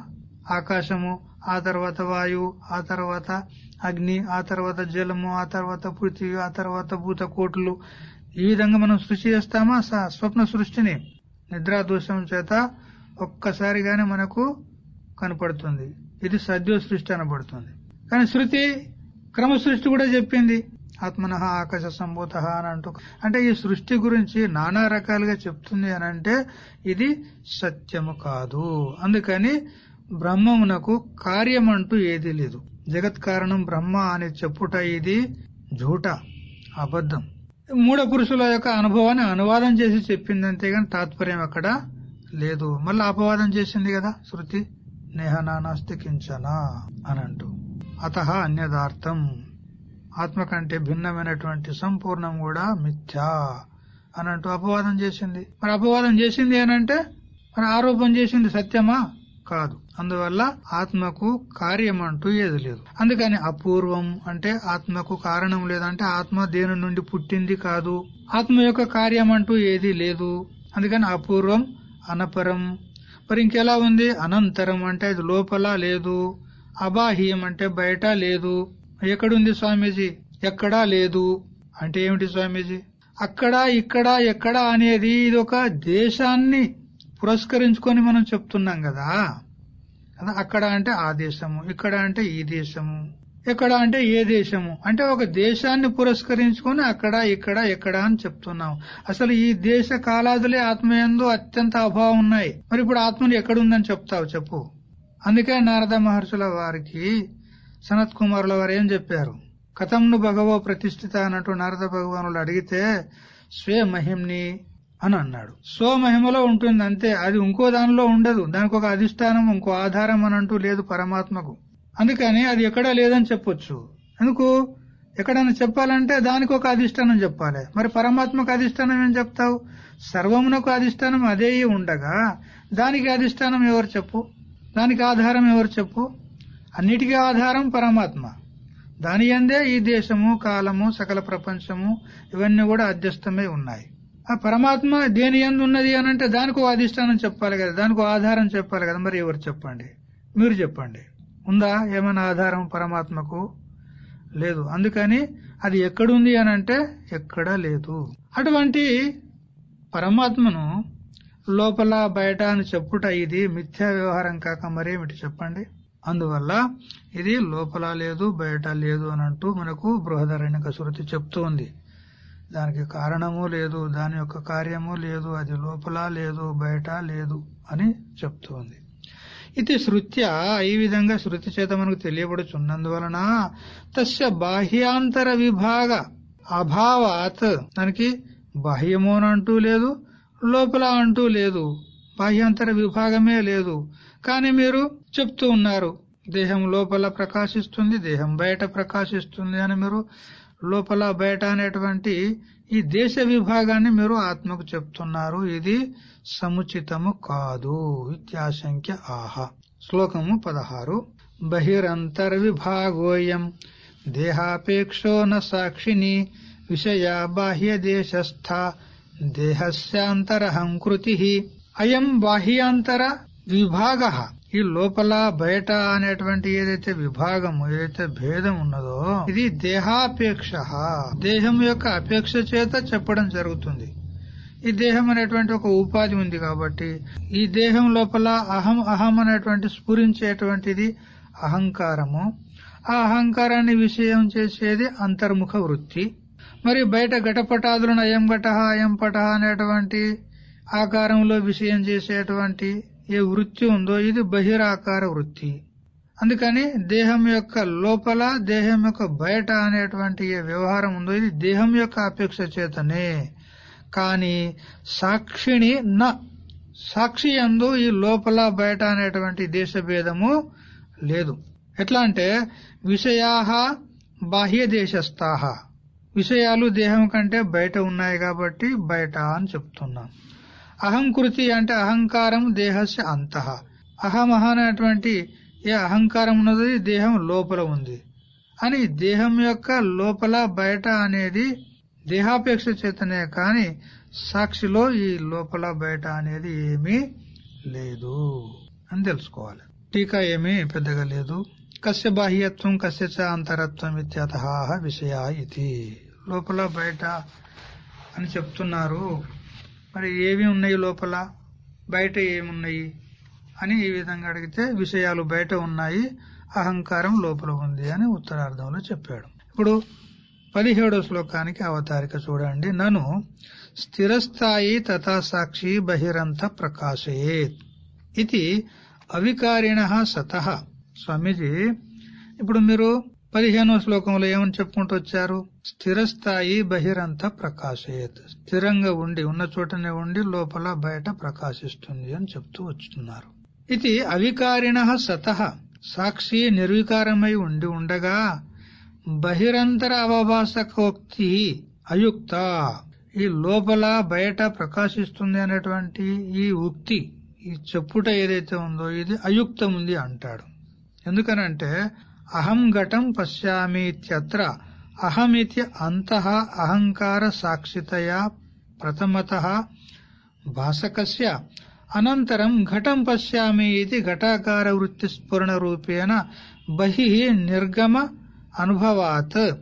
ఆకాశము ఆ తర్వాత వాయువు ఆ తర్వాత అగ్ని ఆ తర్వాత జలము ఆ తర్వాత పృథ్వీ ఆ తర్వాత భూత కోట్లు. ఈ విధంగా మనం సృష్టి చేస్తామా? స్వప్న సృష్టిని. నిద్రా దోషం చేత ఒక్కసారిగానే మనకు కనపడుతుంది. ఇది సద్యో సృష్టి అనబడుతుంది. కానీ శృతి క్రమ సృష్టి కూడా చెప్పింది. ఆత్మన ఆకాశ సంభూత అని అంటూ. అంటే ఈ సృష్టి గురించి నానా రకాలుగా చెప్తుంది అని అంటే ఇది సత్యము కాదు. అందుకని బ్రహ్మమునకు కార్యం అంటూ ఏదీ లేదు. జగత్ కారణం బ్రహ్మ అని చెప్పుట ఇది జూట అబద్ధం. మూడ పురుషుల యొక్క అనుభవాన్ని అనువాదం చేసి చెప్పింది అంతేగాని తాత్పర్యం అక్కడ లేదు. మళ్ళీ అపవాదం చేసింది కదా శృతి నేహనానాస్తి కించనా అని అంటూ. అత అన్యదార్థం. ఆత్మ కంటే భిన్నమైనటువంటి సంపూర్ణం కూడా మిథ్యా అని అంటూ అపవాదం చేసింది. మరి అపవాదం చేసింది అనంటే మరి ఆరోపణ చేసింది సత్యమా? కాదు. అందువల్ల ఆత్మకు కార్యం అంటూ ఏది లేదు. అందుకని అపూర్వం అంటే ఆత్మకు కారణం లేదంటే ఆత్మ దేని నుండి పుట్టింది కాదు. ఆత్మ యొక్క కార్యం అంటూ ఏది లేదు. అందుకని అపూర్వం అనపరం. మరి ఇంకెలా ఉంది? అనంతరం అంటే అది లోపల లేదు. అబాహ్యం అంటే బయట లేదు. ఎక్కడుంది స్వామీజీ? ఎక్కడా లేదు. అంటే ఏమిటి స్వామీజీ? అక్కడ ఇక్కడ ఎక్కడ అనేది ఇది ఒక దేశాన్ని పురస్కరించుకొని మనం చెప్తున్నాం కదా అక్కడ అంటే ఆ దేశము ఇక్కడ అంటే ఈ దేశము ఎక్కడ అంటే ఏ దేశము. అంటే ఒక దేశాన్ని పురస్కరించుకొని అక్కడ ఇక్కడ ఎక్కడ అని చెప్తున్నాం. అసలు ఈ దేశ కాలాదులే ఆత్మయందు అత్యంత అభావం ఉన్నాయి. మరి ఇప్పుడు ఆత్మని ఎక్కడుందని చెప్తావు చెప్పు. అందుకే నారద మహర్షుల వారికి సనత్ కుమారుల వారు ఏం చెప్పారు? కథంను భగవో ప్రతిష్ఠిత అన్నట్టు నారద భగవానులు అడిగితే స్వే మహిమ్ని అని అన్నాడు. స్వమహిమలో ఉంటుంది అంతే అది ఇంకో దానిలో ఉండదు. దానికి ఒక అధిష్టానం ఇంకో ఆధారం అని అంటూ లేదు పరమాత్మకు. అందుకని అది ఎక్కడా లేదని చెప్పొచ్చు. ఎందుకు? ఎక్కడైనా చెప్పాలంటే దానికి ఒక అధిష్టానం చెప్పాలి. మరి పరమాత్మకు అధిష్టానం ఏం చెప్తావు? సర్వమునకు అధిష్టానం అదే ఉండగా దానికి అధిష్టానం ఎవరు చెప్పు? దానికి ఆధారం ఎవరు చెప్పు? అన్నిటికీ ఆధారం పరమాత్మ. దాని అందే ఈ దేశము కాలము సకల ప్రపంచము ఇవన్నీ కూడా అధ్యస్థమై ఉన్నాయి. ఆ పరమాత్మ దేని ఎందు ఉన్నది అని అంటే దానికి అధిష్టానం చెప్పాలి కదా దానికి ఆధారం చెప్పాలి కదా మరి ఎవరు చెప్పండి? మీరు చెప్పండి. ఉందా? ఏమైనా ఆధారం పరమాత్మకు? లేదు. అందుకని అది ఎక్కడుంది అని అంటే ఎక్కడా లేదు. అటువంటి పరమాత్మను లోపల బయట అని చెప్పుట ఇది మిథ్యా వ్యవహారం కాక మరేమిటి చెప్పండి? అందువల్ల ఇది లోపల లేదు బయట లేదు అని అంటూ మనకు బృహదరణ్యక శృతి చెప్తోంది. దానికి కారణము లేదు దాని యొక్క కార్యము లేదు అది లోపల లేదు బయట లేదు అని చెప్తోంది. ఇది శృత్య ఈ విధంగా శృతి చేత మనకు తెలియబడుచున్నందువలన తస్య బాహ్యాంతర విభాగ అభావాత్. దానికి బాహ్యము అంటూ లేదు లోపల అంటూ లేదు బాహ్యాంతర విభాగమే లేదు. కానీ మీరు చెప్తూ ఉన్నారు దేహం లోపల ప్రకాశిస్తుంది దేహం బయట ప్రకాశిస్తుంది అని మీరు లోపల బయట అనేటువంటి ఈ దేశ విభాగాన్ని మీరు ఆత్మకు చెప్తున్నారు. ఇది సముచితము కాదు. ఇత్యాశంక్య ఆహ. శ్లోకము పదహారు. బహిరంతర్ విభాగోయం దేహాపేక్షో న సాక్షిని. విషయ బాహ్య దేశస్థ. దేహస్యాంతరహంకృతి అయం బాహ్యాంతర విభాగ ఈ లోపల బయట అనేటువంటి ఏదైతే విభాగం ఏదైతే భేదం ఉన్నదో ఇది దేహాపేక్ష. దేహం యొక్క అపేక్ష చేత చెప్పడం జరుగుతుంది. ఈ దేహం అనేటువంటి ఒక ఉపాధి ఉంది కాబట్టి ఈ దేహం లోపల అహం అహం అనేటువంటి స్ఫురించేటువంటిది అహంకారము. ఆ అహంకారాన్ని విషయం చేసేది అంతర్ముఖ వృత్తి. మరి బయట ఘటపటాదులను అయం ఘట అయం పట అనేటువంటి ఆకారంలో విషయం చేసేటువంటి ఏ వృత్తి ఉందో ఇది బహిరాకార వృత్తి. అందుకని దేహం యొక్క లోపల దేహం యొక్క బయట అనేటువంటి ఏ వ్యవహారం ఉందో ఇది దేహం యొక్క అపేక్ష చేతనే. కాని సాక్షిని న సాక్షి ఎందు ఈ లోపల బయట అనేటువంటి దేశభేదము లేదు. ఎట్లా అంటే విషయా బాహ్య దేశస్థాహ. విషయాలు దేహం కంటే బయట ఉన్నాయి కాబట్టి బయట అని చెప్తున్నాం. అహంకృతి అంటే అహంకారం దేహస్య అంతః. అహమహ అనేటువంటి ఏ అహంకారం ఉన్నది దేహం లోపల ఉంది. అని దేహం యొక్క లోపల బయట అనేది దేహాపేక్ష చేతనే కాని సాక్షిలో ఈ లోపల బయట అనేది ఏమీ లేదు అని తెలుసుకోవాలి. టీకా ఏమీ పెద్దగా లేదు. కస్య బాహ్యత్వం కస్య చ అంతరత్వం ఇత్యత విషయ ఇది. లోపల బయట అని చెప్తున్నారు. మరి ఏవి ఉన్నాయి లోపల? బయట ఏమున్నాయి? అని ఈ విధంగా అడిగితే విషయాలు బయట ఉన్నాయి అహంకారం లోపల ఉంది అని ఉత్తరార్థంలో చెప్పాడు. ఇప్పుడు పదిహేడో శ్లోకానికి అవతారిక చూడండి. నను స్థిరస్థాయి తథా సాక్షి బహిరంత ప్రకాశయేత్ ఇది అవికారిణ సత. స్వామీజీ ఇప్పుడు మీరు పదిహేనో శ్లోకంలో ఏమని చెప్పుకుంటూ వచ్చారు? స్థిరస్థాయి బహిరంత ప్రకాశయత్. స్థిరంగా ఉండి ఉన్న చోటనే ఉండి లోపల బయట ప్రకాశిస్తుంది అని చెప్తూ వచ్చుతున్నారు. ఇది అవికారిణ సత. సాక్షి నిర్వికారమై ఉండి ఉండగా బహిరంతర అవభాసకోక్తి అయుక్త. ఈ లోపల బయట ప్రకాశిస్తుంది అనేటువంటి ఈ ఉక్తి ఈ చెప్పుట ఏదైతే ఉందో ఇది అయుక్తం ఉంది అంటాడు. ఎందుకనంటే అహం ఘటం పశ్యామీత్యత్ర అహమితి అంత అహంకార సాక్షితయా ప్రథమత భాసకస్య. అనంతరం ఘటం పశ్యామి ఇది ఘటాకార వృత్తి స్ఫురణ రూపేణ బహి నిర్గమ అనుభవాత్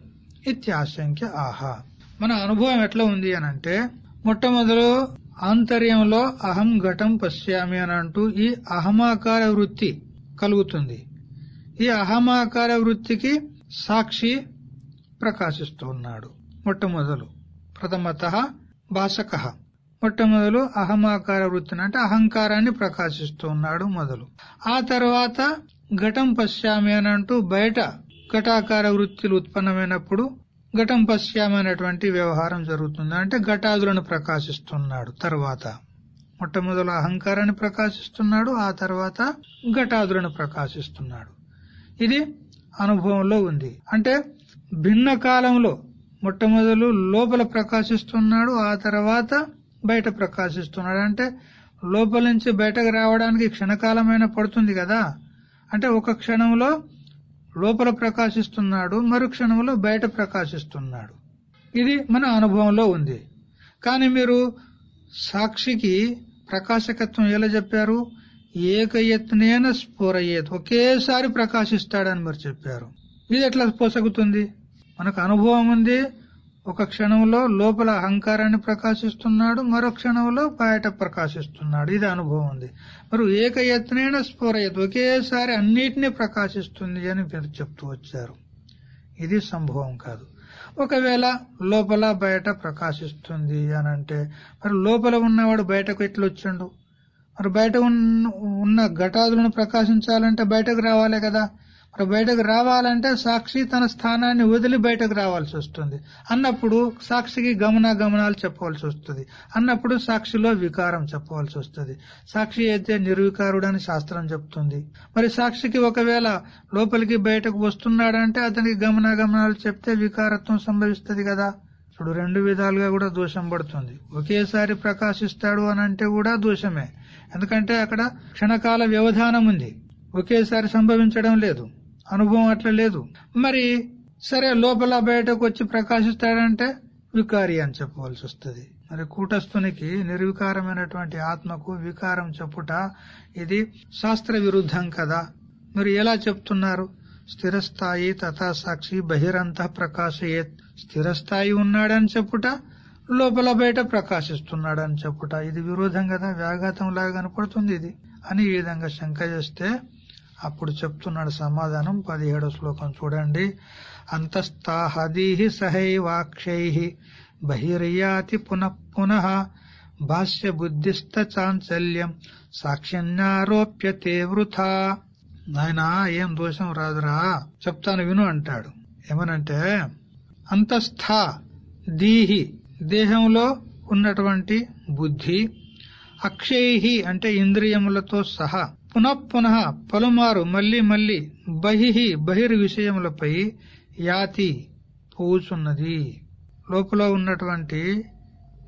ఇత్యాశంక్య ఆహా. మన అనుభవం ఎట్లా ఉంది అనంటే మొట్టమొదలు ఆంతర్యంలో అహం ఘటం పశ్యామి అని అంటూ ఈ అహమాకార వృత్తి కలుగుతుంది. ఈ అహమాకార వృత్తికి సాక్షి ప్రకాశిస్తూ ఉన్నాడు మొట్టమొదలు ప్రథమత భాషక. మొట్టమొదలు అహమాకార వృత్తిని అంటే అహంకారాన్ని ప్రకాశిస్తూ ఉన్నాడు మొదలు. ఆ తర్వాత ఘటం పశ్యామి అని అంటూ బయట ఘటాకార వృత్తులు ఉత్పన్నమైనప్పుడు ఘటం పశ్యామి అనేటువంటి వ్యవహారం జరుగుతుంది. అంటే ఘటాదులను ప్రకాశిస్తున్నాడు తర్వాత. మొట్టమొదలు అహంకారాన్ని ప్రకాశిస్తున్నాడు ఆ తర్వాత ఘటాదులను ప్రకాశిస్తున్నాడు. ఇది అనుభవంలో ఉంది. అంటే భిన్న కాలంలో మొట్టమొదలు లోపల ప్రకాశిస్తున్నాడు ఆ తర్వాత బయట ప్రకాశిస్తున్నాడు. అంటే లోపల నుంచి బయటకు రావడానికి క్షణకాలమైన పడుతుంది కదా? అంటే ఒక క్షణంలో లోపల ప్రకాశిస్తున్నాడు మరు క్షణంలో బయట ప్రకాశిస్తున్నాడు. ఇది మన అనుభవంలో ఉంది. కానీ మీరు సాక్షికి ప్రకాశకత్వం ఎలా చెప్పారు? ఏకయత్నేన స్ఫురయేత్. ఒకేసారి ప్రకాశిస్తాడని మరి చెప్పారు. ఇది ఎట్లా పోసగుతుంది? మనకు అనుభవం ఉంది. ఒక క్షణంలో లోపల అహంకారాన్ని ప్రకాశిస్తున్నాడు మరో క్షణంలో బయట ప్రకాశిస్తున్నాడు. ఇది అనుభవం ఉంది. మరి ఏకయత్నైన స్ఫురయత్ ఒకేసారి అన్నిటినీ ప్రకాశిస్తుంది అని మీరు చెప్తూ వచ్చారు. ఇది సంభవం కాదు. ఒకవేళ లోపల బయట ప్రకాశిస్తుంది అని అంటే మరి లోపల ఉన్నవాడు బయటకు ఎట్లా మరి బయట ఉన్న ఘటాదులను ప్రకాశించాలంటే బయటకు రావాలి కదా. మరి బయటకు రావాలంటే సాక్షి తన స్థానాన్ని వదిలి బయటకు రావాల్సి వస్తుంది. అన్నప్పుడు సాక్షికి గమనాగమనాలు చెప్పవలసి వస్తుంది. అన్నప్పుడు సాక్షిలో వికారం చెప్పవలసి వస్తుంది. సాక్షి అయితే నిర్వికారుడని శాస్త్రం చెప్తుంది. మరి సాక్షికి ఒకవేళ లోపలికి బయటకు వస్తున్నాడంటే అతనికి గమనాగమనాలు చెప్తే వికారత్వం సంభవిస్తుంది కదా. ఇప్పుడు రెండు విధాలుగా కూడా దోషం పడుతుంది. ఒకేసారి ప్రకాశిస్తాడు అని అంటే కూడా దోషమే. ఎందుకంటే అక్కడ క్షణకాల వ్యవధానం ఉంది. ఒకేసారి సంభవించడం లేదు. అనుభవం అట్లా లేదు. మరి సరే లోపల బయటకు వచ్చి ప్రకాశిస్తాడంటే వికారి అని చెప్పవలసి వస్తుంది. మరి కూటస్థునికి నిర్వికారమైనటువంటి ఆత్మకు వికారం చెప్పుట ఇది శాస్త్ర విరుద్ధం కదా. మీరు ఎలా చెప్తున్నారు? స్థిరస్థాయి తథా సాక్షి బహిరంత ప్రకాశయేత్. స్థిరస్థాయి ఉన్నాడని చెప్పుట లోపల బయట ప్రకాశిస్తున్నాడని చెప్పుట. ఇది విరోధం కదా వ్యాఘాతం లాగా కనపడుతుంది ఇది. అని ఈ విధంగా శంక చేస్తే అప్పుడు చెప్తున్నాడు సమాధానం పదిహేడో శ్లోకం చూడండి. అంతస్తాహదీహి సహైవాక్షై బహిర్యాతి పునః పునః భాష్య బుద్ధిస్థ చాంచల్యం సాక్ష్యారోప్యతే వృథా. నాయన ఏం దోషం రాదురా చెప్తాను విను అంటాడు. ఏమనంటే అంతస్థ దీహి దేహంలో ఉన్నటువంటి బుద్ధి అక్షయి అంటే ఇంద్రియములతో సహా పునఃపునః పలుమారు మళ్ళీ మళ్ళీ బహిహి బహిర్ విషయములపై యాతి పోచున్నది. లోపల ఉన్నటువంటి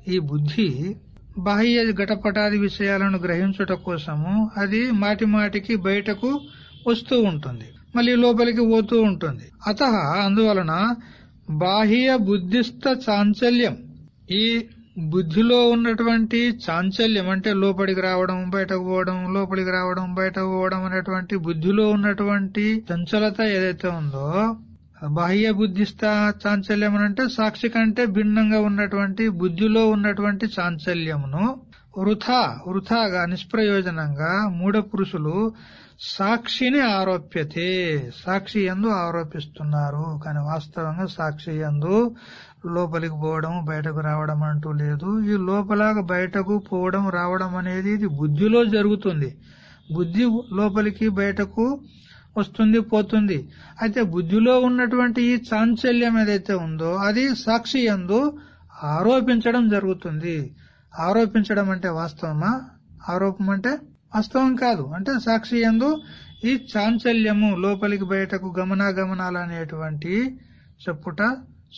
ఈ బుద్ధి బాహ్య ఘటపటాది విషయాలను గ్రహించుట కోసము అది మాటి మాటికి బయటకు వస్తూ ఉంటుంది. మళ్ళీ లోపలికి పోతూ ఉంటుంది. అత అందువలన బాహ్య బుద్ధిస్థ చాంచల్యం ఈ బుద్ధిలో ఉన్నటువంటి చాంచల్యం అంటే లోపలికి రావడం బయటకు పోవడం లోపలికి రావడం బయటకు పోవడం అనేటువంటి బుద్ధిలో ఉన్నటువంటి చంచలత ఏదైతే ఉందో బాహ్య బుద్ధిస్థ చాంచల్యం అంటే సాక్షి కంటే భిన్నంగా ఉన్నటువంటి బుద్ధిలో ఉన్నటువంటి చాంచల్యమును వృథా వృథాగా నిష్ప్రయోజనంగా మూఢ పురుషులు సాక్షిని ఆరోప్యతే సాక్షి ఎందు ఆరోపిస్తున్నారు. కానీ వాస్తవంగా సాక్షి ఎందు లోపలికి పోవడం బయటకు రావడం అంటూ లేదు. ఈ లోపలాగా బయటకు పోవడం రావడం అనేది ఇది బుద్ధిలో జరుగుతుంది. బుద్ధి లోపలికి బయటకు వస్తుంది పోతుంది. అయితే బుద్ధిలో ఉన్నటువంటి ఈ చాంచల్యం ఏదైతే ఉందో అది సాక్షి ఎందు ఆరోపించడం జరుగుతుంది. ఆరోపించడం అంటే వాస్తవమా? ఆరోపం అంటే వాస్తవం కాదు. అంటే సాక్షి ఎందు ఈ చాంచల్యము లోపలికి బయటకు గమనాగమనాలు అనేటువంటి చెప్పుట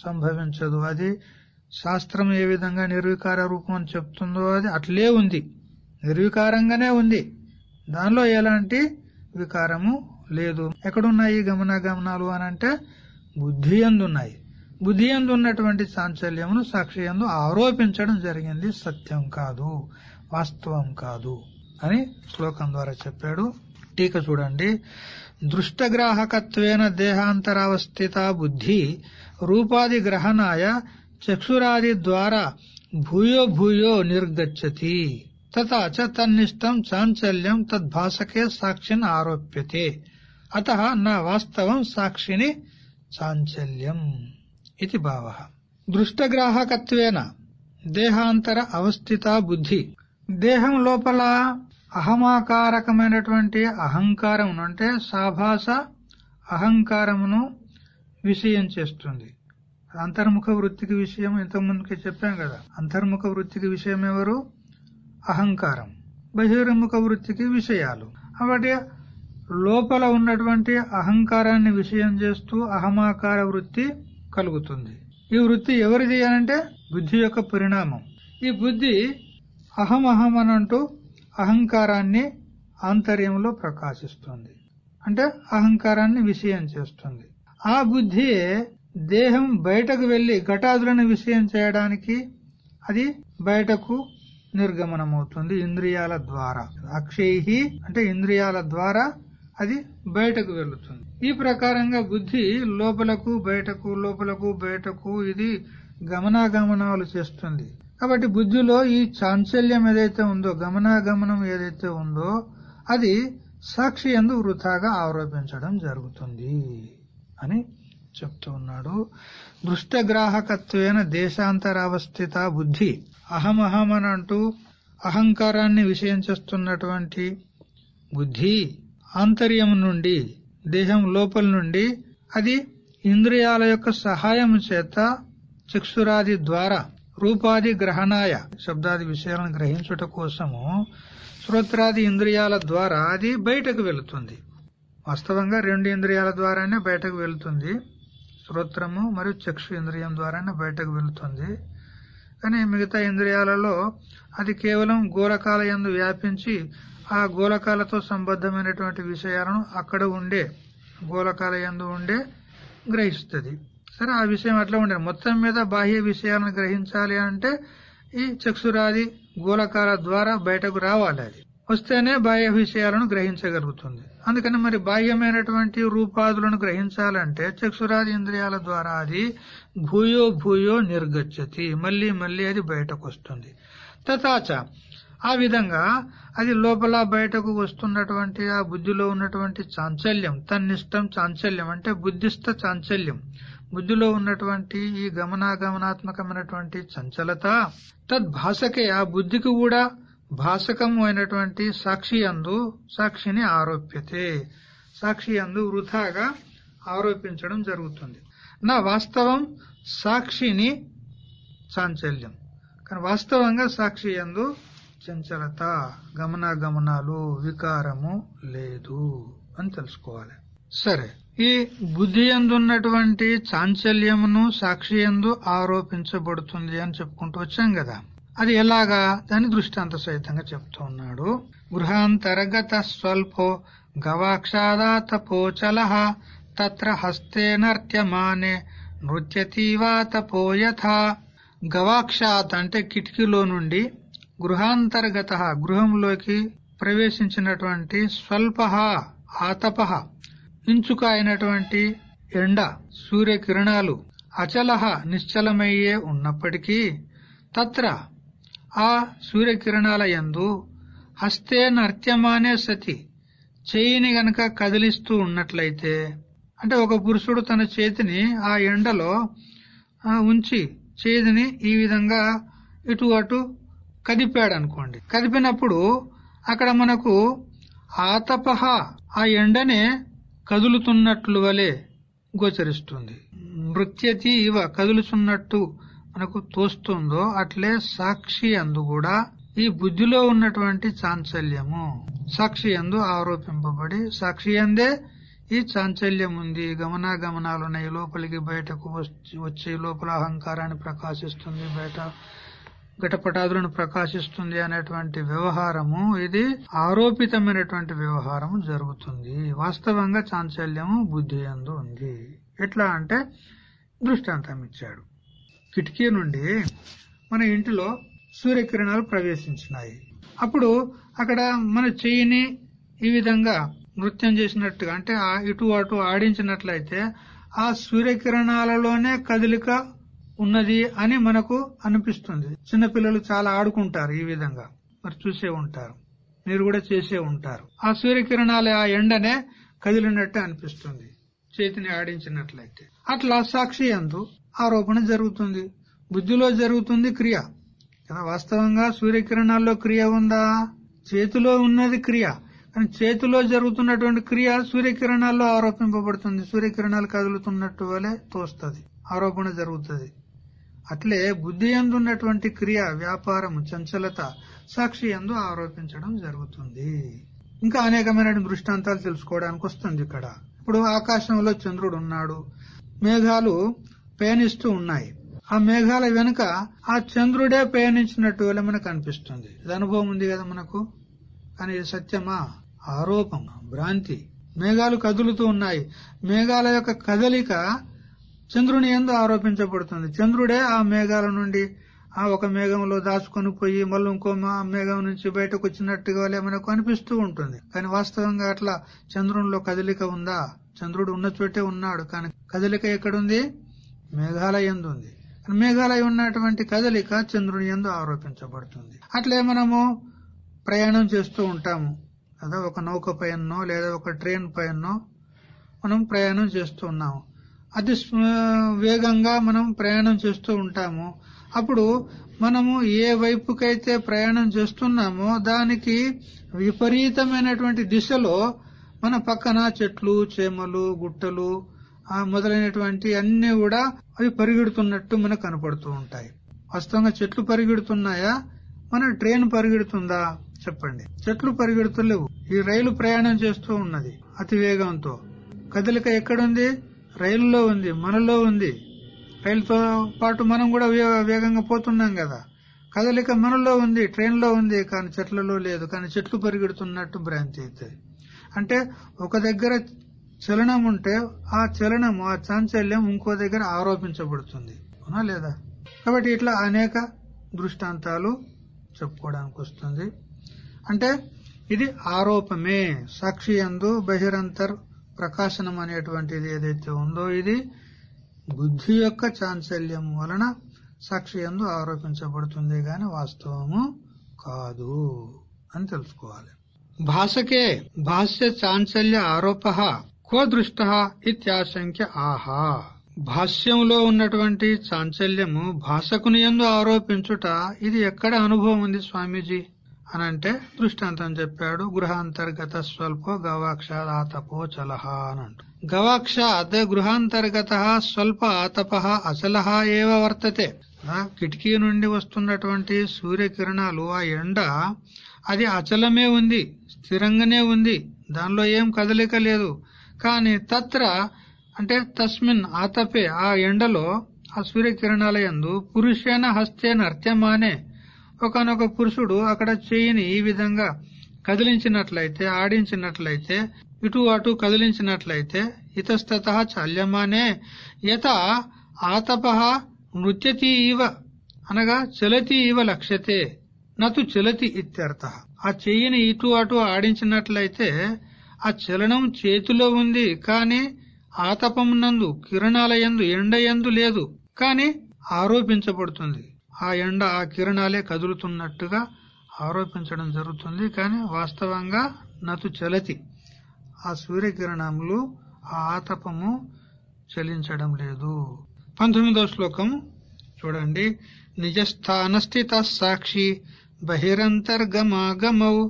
సంభవించదు. అది శాస్త్రం ఏ విధంగా నిర్వికార రూపం అని చెప్తుందో అది అట్లే ఉంది. నిర్వికారంగానే ఉంది. దానిలో ఎలాంటి వికారము లేదు. ఎక్కడున్నాయి గమనాగమనాలు అని అంటే బుద్ధి ఎందున్నాయి బుద్ధి ఎందు ఉన్నటువంటి చాంచల్యమును సాక్షి ఎందు ఆరోపించడం జరిగింది. సత్యం కాదు వాస్తవం కాదు అని శ్లోకం ద్వారా చెప్పాడు. టీక చూడండి. దృష్టగ్రాహకత్వేన దేహాంతరావస్థిత బుద్ధి రూపాది గ్రహణాయ చక్షురాది ద్వారా భూయో భూయో నిర్గచ్చతి. తథా చ తన్నిష్టం చాంచల్యం తద్భాసకే సాక్షిని ఆరోప్యతే. అత నా వాస్తవం సాక్షిని చాంచల్యం. ఇది భావ దృష్టగ్రాహకత్వేన దేహాంతర అవస్థిత బుద్ధి దేహం లోపల అహమాకారకమైనటువంటి అహంకారం అంటే సాభాస అహంకారమును విషయం చేస్తుంది। అంతర్ముఖ వృత్తికి విషయం ఇంతకుముందుకే చెప్పాం కదా। అంతర్ముఖ వృత్తికి విషయం ఎవరు? అహంకారం। బహిర్ముఖ వృత్తికి విషయాలు। కాబట్టి లోపల ఉన్నటువంటి అహంకారాన్ని విషయం చేస్తూ అహమాకార వృత్తి కలుగుతుంది. ఈ వృత్తి ఎవరిది అంటే బుద్ధి యొక్క పరిణామం. ఈ బుద్ధి అహం అహం అనంటూ అహంకారాన్ని ఆంతర్యంలో ప్రకాశిస్తుంది. అంటే అహంకారాన్ని విషయం చేస్తుంది. ఆ బుద్ధి దేహం బయటకు వెళ్ళి ఘటాదులను విషయం చేయడానికి అది బయటకు నిర్గమనమవుతుంది ఇంద్రియాల ద్వారా. అక్షయి అంటే ఇంద్రియాల ద్వారా అది బయటకు వెళుతుంది. ఈ ప్రకారంగా బుద్ధి లోపలకు బయటకు లోపలకు బయటకు ఇది గమనాగమనాలు చేస్తుంది. కాబట్టి బుద్ధిలో ఈ చాంచల్యం ఏదైతే ఉందో గమనాగమనం ఏదైతే ఉందో అది సాక్షి ఎందు వృథాగా ఆరోపించడం జరుగుతుంది అని చెప్తూ ఉన్నాడు. దృష్టగ్రాహకత్వేన దేశాంతరావస్థిత బుద్ధి అహమహం అని అంటూ అహంకారాన్ని విషయం చేస్తున్నటువంటి బుద్ధి ఆంతర్యం నుండి దేహం లోపల నుండి అది ఇంద్రియాల యొక్క సహాయం చేత చక్షురాది ద్వారా రూపాది గ్రహణాయ శబ్దాది విషయాలను గ్రహించుట కోసము శ్రోత్రాది ఇంద్రియాల ద్వారా అది బయటకు వెళుతుంది. వాస్తవంగా రెండు ఇంద్రియాల ద్వారానే బయటకు వెళుతుంది. శ్రోత్రము మరియు చక్షు ఇంద్రియం ద్వారానే బయటకు వెళుతుంది. కానీ మిగతా ఇంద్రియాలలో అది కేవలం గోలకాల యందు వ్యాపించి ఆ గోలకాలతో సంబద్ధమైనటువంటి విషయాలను అక్కడ ఉండే గోలకాల ఎందు ఉండే గ్రహిస్తుంది. సరే ఆ విషయం అట్లా ఉండేది. మొత్తం మీద బాహ్య విషయాలను గ్రహించాలి అంటే ఈ చక్షురాది గోళకాల ద్వారా బయటకు రావాలి అది. వస్తేనే బాహ్య విషయాలను గ్రహించగలుగుతుంది. అందుకని మరి బాహ్యమైనటువంటి రూపాదులను గ్రహించాలంటే చక్షురాది ఇంద్రియాల ద్వారా అది భూయో భూయో నిర్గచ్చతి. మళ్ళీ మళ్ళీ అది బయటకు వస్తుంది. తథాచ ఆ విధంగా అది లోపల బయటకు వస్తున్నటువంటి ఆ బుద్ధిలో ఉన్నటువంటి చాంచల్యం తన్నిష్టం చాంచల్యం అంటే బుద్ధిస్థ చాంచల్యం. బుద్ధిలో ఉన్నటువంటి ఈ గమనాగమనాత్మకమైనటువంటి చంచలత తద్భాషకే ఆ బుద్ధికి కూడా భాషకం అయినటువంటి సాక్షి అందు సాక్షిని ఆరోప్యతే. సాక్షి అందు వృథాగా ఆరోపించడం జరుగుతుంది. నా వాస్తవం సాక్షిని చాంచల్యం. కానీ వాస్తవంగా సాక్షి అందు చంచలత గమనాగమనాలు వికారము లేదు అని తెలుసుకోవాలి. సరే ఈ బుద్ధి ఎందున్నటువంటి చాంచల్యమును సాక్షి ఎందు ఆరోపించబడుతుంది అని చెప్పుకుంటూ వచ్చాం కదా. అది ఎలాగా? దాని దృష్టాంత సహితంగా చెప్తూ ఉన్నాడు. గృహాంతర్గత స్వల్పో గవాక్షాదాతపోచల తత్ర హస్తే నర్త్యమానే నృత్యతీవాత పోయథ గవాక్షాత్ అంటే కిటికీలో నుండి గృహాంతర్గత గృహంలోకి ప్రవేశించినటువంటి స్వల్ప ఆతప ఇంచుక అయినటువంటి ఎండ సూర్యకిరణాలు అచల నిశ్చలమయ్యే ఉన్నప్పటికీ తత్ర ఆ సూర్యకిరణాల యందు హస్తే నర్త్యమానే సతి చేయిని గనక కదిలిస్తూ ఉన్నట్లయితే అంటే ఒక పురుషుడు తన చేతిని ఆ ఎండలో ఉంచి చేతిని ఈ విధంగా ఇటు అటు కదిపాడు అనుకోండి కదిపినప్పుడు అక్కడ మనకు ఆతపహ ఆ ఎండనే కదులుతున్నట్లు వలె గోచరిస్తుంది. నృత్యతి ఇవ కదులుతున్నట్టు మనకు తోస్తుందో అట్లే సాక్షి అందు కూడా ఈ బుద్ధిలో ఉన్నటువంటి చాంచల్యము. సాక్షి అందు ఆరోపింపబడి సాక్షి అందే ఈ చాంచల్యం ఉంది గమనాగమనాలు ఉన్నాయి లోపలికి బయటకు వచ్చి లోపల అహంకారాన్ని ప్రకాశిస్తుంది. బయట ఘటపటాదులను ప్రకాశిస్తుంది అనేటువంటి వ్యవహారము ఇది ఆరోపితమైనటువంటి వ్యవహారము జరుగుతుంది. వాస్తవంగా చాంచల్యము బుద్ధి అందు ఉంది. ఎట్లా అంటే దృష్టాంతం ఇచ్చాడు. కిటికీ నుండి మన ఇంటిలో సూర్యకిరణాలు ప్రవేశించినాయి. అప్పుడు అక్కడ మన చెయ్యిని ఈ విధంగా నృత్యం చేసినట్టుగా అంటే ఇటు అటు ఆడించినట్లయితే ఆ సూర్యకిరణాలలోనే కదలిక ఉన్నది అని మనకు అనిపిస్తుంది. చిన్నపిల్లలు చాలా ఆడుకుంటారు ఈ విధంగా. మరి చూసే ఉంటారు. మీరు కూడా చేసే ఉంటారు. ఆ సూర్యకిరణాలు ఆ ఎండనే కదిలినట్టు అనిపిస్తుంది. చేతిని ఆడించినట్లయితే. అట్లా సాక్షి అందు ఆరోపణ జరుగుతుంది. బుద్ధిలో జరుగుతుంది క్రియ. కదా వాస్తవంగా సూర్యకిరణాల్లో క్రియ ఉందా? చేతిలో ఉన్నది క్రియ. కానీ చేతిలో జరుగుతున్నటువంటి క్రియ సూర్యకిరణాల్లో ఆరోపింపబడుతుంది. సూర్యకిరణాలు కదులుతున్నట్టు వలె తోస్తుంది. ఆరోపణ జరుగుతుంది. అట్లే బుద్ధి ఎందు ఉన్నటువంటి క్రియ వ్యాపారం చంచలత సాక్షి ఎందు ఆరోపించడం జరుగుతుంది. ఇంకా అనేకమైన దృష్టాంతాలు తెలుసుకోవడానికి వస్తుంది ఇక్కడ. ఇప్పుడు ఆకాశంలో చంద్రుడు ఉన్నాడు. మేఘాలు పయనిస్తూ ఉన్నాయి. ఆ మేఘాల వెనుక ఆ చంద్రుడే పయనించినట్టు వల్ల మనకు అనిపిస్తుంది. ఇది అనుభవం ఉంది కదా మనకు? కానీ ఇది సత్యమా? ఆరోపం భ్రాంతి. మేఘాలు కదులుతూ ఉన్నాయి. మేఘాల యొక్క కదలిక చంద్రుని ఎందు ఆరోపించబడుతుంది. చంద్రుడే ఆ మేఘాల నుండి ఆ ఒక మేఘంలో దాచుకొని పోయి మళ్ళీ ఇంకో మేఘం నుంచి బయటకు వచ్చినట్టుగా మనకు అనిపిస్తూ ఉంటుంది. కానీ వాస్తవంగా అట్లా చంద్రునిలో కదలిక ఉందా? చంద్రుడు ఉన్న చోటే ఉన్నాడు. కానీ కదలిక ఎక్కడుంది? మేఘాలయ ఉంది మేఘాలయ ఉన్నటువంటి కదలిక చంద్రుని ఎందు ఆరోపించబడుతుంది. అట్లే మనము ప్రయాణం చేస్తూ ఉంటాము. అదే ఒక నౌక పైనో లేదా ఒక ట్రైన్ పైనో మనం ప్రయాణం చేస్తూ ఉన్నాము. అతి వేగంగా మనం ప్రయాణం చేస్తూ ఉంటాము. అప్పుడు మనము ఏ వైపుకైతే ప్రయాణం చేస్తున్నామో దానికి విపరీతమైనటువంటి దిశలో మన పక్కన చెట్లు చేమలు గుట్టలు మొదలైనటువంటి అన్ని కూడా అవి పరిగెడుతున్నట్టు మనకు కనపడుతూ ఉంటాయి. వాస్తవంగా చెట్లు పరిగెడుతున్నాయా? మన ట్రైన్ పరిగెడుతుందా? చెప్పండి. చెట్లు పరిగెడుతులేవు. ఈ రైలు ప్రయాణం చేస్తూ ఉన్నది అతి వేగంతో కదలిక ఎక్కడుంది? రైలులో ఉంది మనలో ఉంది. రైలుతో పాటు మనం కూడా వేగంగా పోతున్నాం కదా. కదలిక మనలో ఉంది ట్రైన్లో ఉంది కానీ చెట్లలో లేదు కానీ చెట్లు పరిగెడుతున్నట్టు భ్రాంతి అవుతుంది అంటే ఒక దగ్గర చలనం ఉంటే ఆ చలనము ఆ చాంచల్యం ఇంకో దగ్గర ఆరోపించబడుతుంది. అవునా లేదా? కాబట్టి ఇట్లా అనేక దృష్టాంతాలు చెప్పుకోవడానికి వస్తుంది. అంటే ఇది ఆరోపమే సాక్షి అందు బహిరంతర్ ప్రకాశనం అనేటువంటిది ఏదైతే ఉందో ఇది బుద్ధి యొక్క చాంచల్యం వలన సాక్షి ఎందు ఆరోపించబడుతుంది గాని వాస్తవము కాదు అని తెలుసుకోవాలి. భాషకే భాష్య చాంచల్య ఆరోప కో దృష్ట ఇత్యాశంక్య ఆహా. భాష్యంలో ఉన్నటువంటి చాంచల్యము భాషకుని ఎందు ఆరోపించుట ఇది ఎక్కడ అనుభవం ఉంది స్వామీజీ? అనంటే దృష్టాంతం చెప్పాడు గృహాంతర్గత స్వల్పో గవాక్ష ఆతపో చలహ అనంటు గవాక్షాత్ గృహాంతర్గత స్వల్ప ఆతప అచలహ ఏవ వర్తతే? కిటికీ నుండి వస్తున్నటువంటి సూర్యకిరణాలు ఆ ఎండ అది అచలమే ఉంది స్థిరంగానే ఉంది దానిలో ఏం కదలిక లేదు. కానీ తత్ర అంటే తస్మిన్ ఆతపే ఆ ఎండలో ఆ సూర్యకిరణాలయందు పురుషేన హస్తేన అర్త్యమానే ఒకనొక పురుషుడు అక్కడ చేయిని ఈ విధంగా కదిలించినట్లయితే ఆడించినట్లయితే ఇటు అటు కదిలించినట్లయితే ఇతస్తత చల్యమానే యత ఆతప నృత్యతి ఇవ అనగా చలతి ఇవ లక్ష్యతే నతు చలతి ఇత్యర్థ. ఆ చెయ్యిని ఇటు అటు ఆడించినట్లయితే ఆ చలనం చేతిలో ఉంది కాని ఆతపమునందు కిరణాల యందు ఎండ యందు లేదు కాని ఆరోపించబడుతుంది. ఆ ఎండ ఆ కిరణాలే కదులుతున్నట్టుగా ఆరోపించడం జరుగుతుంది. కానీ వాస్తవంగా నతు చలతి. ఆ సూర్యకిరణములు ఆ ఆతపము చలించడం లేదు. పంతొమ్మిదవ శ్లోకం చూడండి. నిజస్థానస్థిత సాక్షి బహిరంతర్గమాగమౌ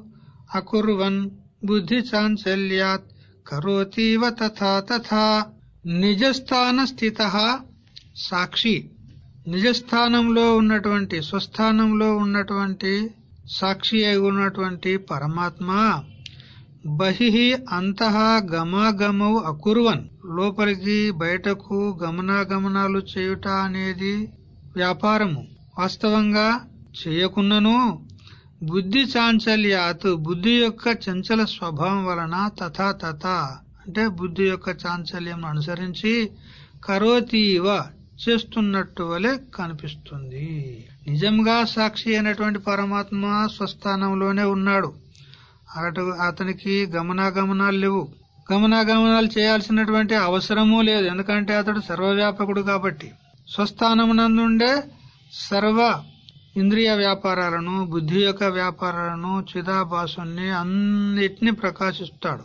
అకుర్వన్ బుద్ధి చాంచల్యాత్ కరోతీవ తథా తథా. నిజస్థానస్థిత సాక్షి నిజస్థానంలో ఉన్నటువంటి స్వస్థానంలో ఉన్నటువంటి సాక్షి అయి ఉన్నటువంటి పరమాత్మ బహి అంతః గమాగమౌ అకుర్వన్. లోపలికి బయటకు గమనాగమనాలు చేయుట అనేది వ్యాపారము. వాస్తవంగా చేయకున్నను బుద్ధి చాంచల్యాత్ బుద్ధి యొక్క చంచల స్వభావం వలన తథా తథా. అంటే బుద్ధి యొక్క చాంచల్యం అనుసరించి కరోతీవ చేస్తున్నట్టు వలె కనిపిస్తుంది. నిజంగా సాక్షి అయినటువంటి పరమాత్మ స్వస్థానంలోనే ఉన్నాడు. అటు అతనికి గమనాగమనాలు లేవు. గమనాగమనాలు చేయాల్సినటువంటి అవసరమూ లేదు. ఎందుకంటే అతడు సర్వవ్యాపకుడు కాబట్టి. స్వస్థానమునందుండే సర్వ ఇంద్రియ వ్యాపారాలను బుద్ధి యొక్క వ్యాపారాలను చిదాభాసుని అన్నిటిని ప్రకాశిస్తాడు.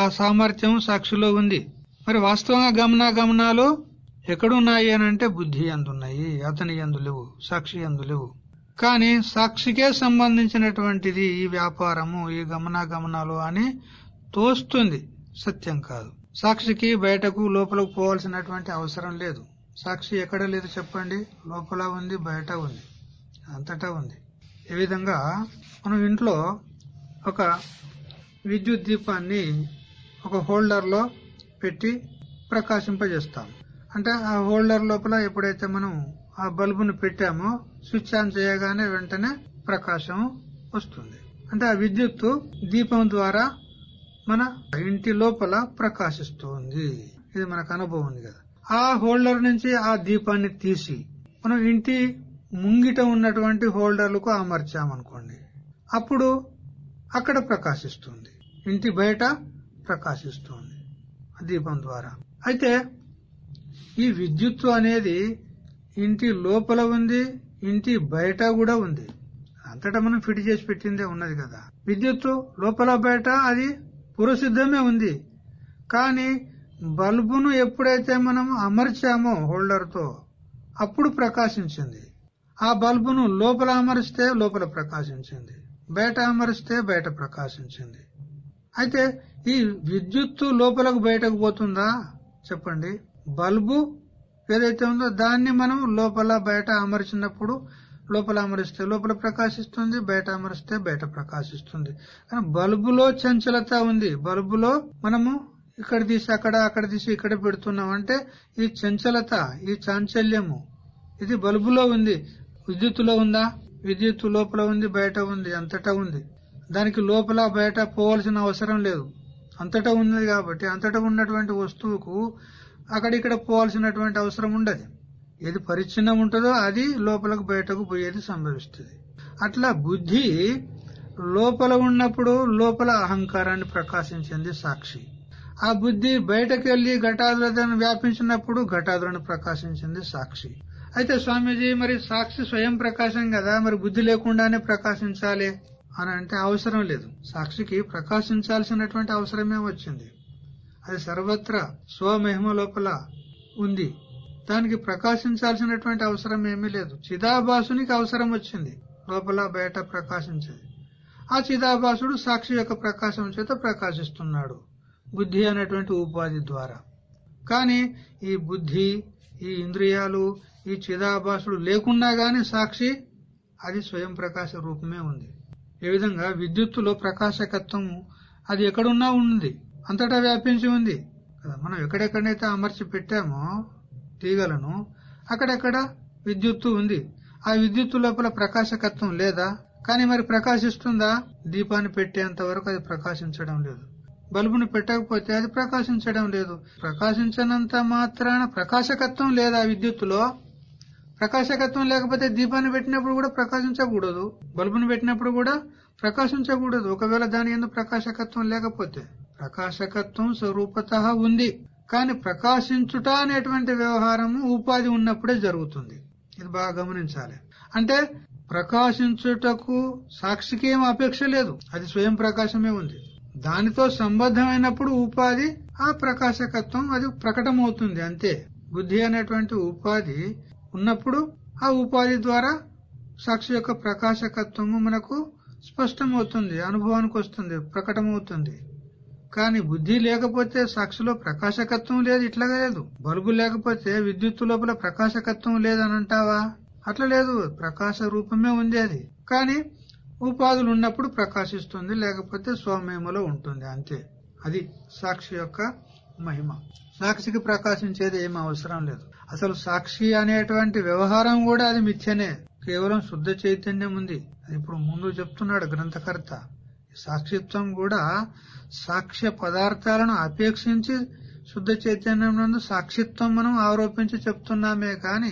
ఆ సామర్థ్యం సాక్షిలో ఉంది. మరి వాస్తవంగా గమనాగమనాలు ఎక్కడున్నాయి అని అంటే బుద్ధి అందున్నాయి అతని ఎందు లేవు సాక్షి ఎందు లేవు. కానీ సాక్షికే సంబంధించినటువంటిది ఈ వ్యాపారము ఈ గమనాగమనాలు అని తోస్తుంది. సత్యం కాదు. సాక్షికి బయటకు లోపలకు పోవాల్సినటువంటి అవసరం లేదు. సాక్షి ఎక్కడ లేదు చెప్పండి? లోపల ఉంది బయట ఉంది అంతటా ఉంది. ఈ విధంగా? మనం ఇంట్లో ఒక విద్యుత్ దీపాన్ని ఒక హోల్డర్లో పెట్టి ప్రకాశింపజేస్తాం. అంటే ఆ హోల్డర్ లోపల ఎప్పుడైతే మనం ఆ బల్బును పెట్టామో స్విచ్ ఆన్ చేయగానే వెంటనే ప్రకాశం వస్తుంది. అంటే ఆ విద్యుత్తు దీపం ద్వారా మన ఇంటి లోపల ప్రకాశిస్తుంది. ఇది మనకు అనుభవం ఉంది కదా. ఆ హోల్డర్ నుంచి ఆ దీపాన్ని తీసి మనం ఇంటి ముంగిట ఉన్నటువంటి హోల్డర్లకు అమర్చామనుకోండి అప్పుడు అక్కడ ప్రకాశిస్తుంది. ఇంటి బయట ప్రకాశిస్తుంది దీపం ద్వారా. అయితే ఈ విద్యుత్తు అనేది ఇంటి లోపల ఉంది ఇంటి బయట కూడా ఉంది. అంతటా మనం ఫిట్ చేసి పెట్టిందే ఉన్నది కదా. విద్యుత్తు లోపల బయట అది పురసిద్ధమే ఉంది. కానీ బల్బును ఎప్పుడైతే మనం అమర్చామో హోల్డర్తో అప్పుడు ప్రకాశించింది. ఆ బల్బును లోపల అమరిస్తే లోపల ప్రకాశించింది. బయట అమరిస్తే బయట ప్రకాశించింది. అయితే ఈ విద్యుత్తు లోపలకు బయటకు పోతుందా? చెప్పండి. బల్బు ఏదైతే ఉందో దాన్ని మనం లోపల బయట అమర్చినప్పుడు లోపల అమరిస్తే లోపల ప్రకాశిస్తుంది బయట అమరిస్తే బయట ప్రకాశిస్తుంది. కానీ బల్బులో చంచలత ఉంది. బల్బులో మనము ఇక్కడ తీసి అక్కడ అక్కడ తీసి ఇక్కడ పెడుతున్నాం అంటే ఈ చంచలత ఈ చాంచల్యము ఇది బల్బులో ఉంది. విద్యుత్తులో ఉందా? విద్యుత్తు లోపల ఉంది బయట ఉంది అంతటా ఉంది. దానికి లోపల బయట పోవలసిన అవసరం లేదు. అంతటా ఉన్నది కాబట్టి అంతటా ఉన్నటువంటి వస్తువుకు అక్కడిక్కడ పోవాల్సినటువంటి అవసరం ఉండదు. ఏది పరిచ్ఛిన్నం ఉంటుందో అది లోపలకు బయటకు పోయేది సంభవిస్తుంది. అట్లా బుద్ధి లోపల ఉన్నప్పుడు లోపల అహంకారాన్ని ప్రకాశించింది సాక్షి. ఆ బుద్ధి బయటకు వెళ్ళి ఘటాదులను వ్యాపించినప్పుడు ఘటాదులను ప్రకాశించింది సాక్షి. అయితే స్వామీజీ మరి సాక్షి స్వయం ప్రకాశం కదా మరి బుద్ధి లేకుండానే ప్రకాశించాలి అని అంటే అవసరం లేదు. సాక్షికి ప్రకాశించాల్సినటువంటి అవసరమే వచ్చింది. అది సర్వత్రా స్వమహిమ లోపల ఉంది. దానికి ప్రకాశించాల్సినటువంటి అవసరం ఏమీ లేదు. చిదాభాసునికి అవసరం వచ్చింది. లోపల బయట ప్రకాశించేది. ఆ చిదాభాసుడు సాక్షి యొక్క ప్రకాశం చేత ప్రకాశిస్తున్నాడు. బుద్ధి అనేటువంటి ఉపాధి ద్వారా. కానీ ఈ బుద్ధి ఈ ఇంద్రియాలు ఈ చిదాభాసుడు లేకున్నా గాని సాక్షి అది స్వయం ప్రకాశ రూపమే ఉంది. ఏ విధంగా? విద్యుత్తులో ప్రకాశకత్వం అది ఎక్కడున్నా ఉంది. అంతటా వ్యాపించి ఉంది. కదా మనం ఎక్కడెక్కడైతే అమర్చి పెట్టామో తీగలను అక్కడెక్కడ విద్యుత్తు ఉంది. ఆ విద్యుత్తు లోపల ప్రకాశకత్వం లేదా? కానీ మరి ప్రకాశిస్తుందా? దీపాన్ని పెట్టేంత వరకు అది ప్రకాశించడం లేదు. బల్బును పెట్టకపోతే అది ప్రకాశించడం లేదు. ప్రకాశించనంత మాత్రాన ప్రకాశకత్వం లేదా విద్యుత్తులో? ప్రకాశకత్వం లేకపోతే దీపాన్ని పెట్టినప్పుడు కూడా ప్రకాశించకూడదు. బల్బును పెట్టినప్పుడు కూడా ప్రకాశించకూడదు. ఒకవేళ దాని ఎందుకు ప్రకాశకత్వం లేకపోతే. ప్రకాశకత్వం స్వరూపత ఉంది. కానీ ప్రకాశించుట అనేటువంటి వ్యవహారము ఉపాధి ఉన్నప్పుడే జరుగుతుంది. ఇది బాగా గమనించాలి. అంటే ప్రకాశించుటకు సాక్షికి ఏం అపేక్ష లేదు. అది స్వయం ప్రకాశమే ఉంది. దానితో సంబద్ధమైనప్పుడు ఉపాధి ఆ ప్రకాశకత్వం అది ప్రకటమవుతుంది అంతే. బుద్ధి అనేటువంటి ఉపాధి ఉన్నప్పుడు ఆ ఉపాధి ద్వారా సాక్షి యొక్క ప్రకాశకత్వము మనకు స్పష్టమవుతుంది అనుభవానికి వస్తుంది ప్రకటమవుతుంది. కానీ బుద్ధి లేకపోతే సాక్షిలో ప్రకాశకత్వం లేదు ఇట్లాగా లేదు. బల్బు లేకపోతే విద్యుత్తు లోపల ప్రకాశకత్వం లేదని అంటావా అట్లా లేదు ప్రకాశ రూపమే ఉంది అది. కానీ ఉపాధులు ఉన్నప్పుడు ప్రకాశిస్తుంది లేకపోతే స్వమేమలో ఉంటుంది అంతే. అది సాక్షి యొక్క మహిమ. సాక్షికి ప్రకాశించేది ఏం అవసరం లేదు. అసలు సాక్షి అనేటువంటి వ్యవహారం కూడా అది మిథ్యనే. కేవలం శుద్ధ చైతన్యం ఉంది. అది ఇప్పుడు ముందు చెప్తున్నాడు గ్రంథకర్త. సాక్షిత్వం కూడా సాక్ష్య పదార్థాలను అపేక్షించి శుద్ధ చైతన్యం నందు సాక్షిత్వం మనం ఆరోపించి చెప్తున్నామే కాని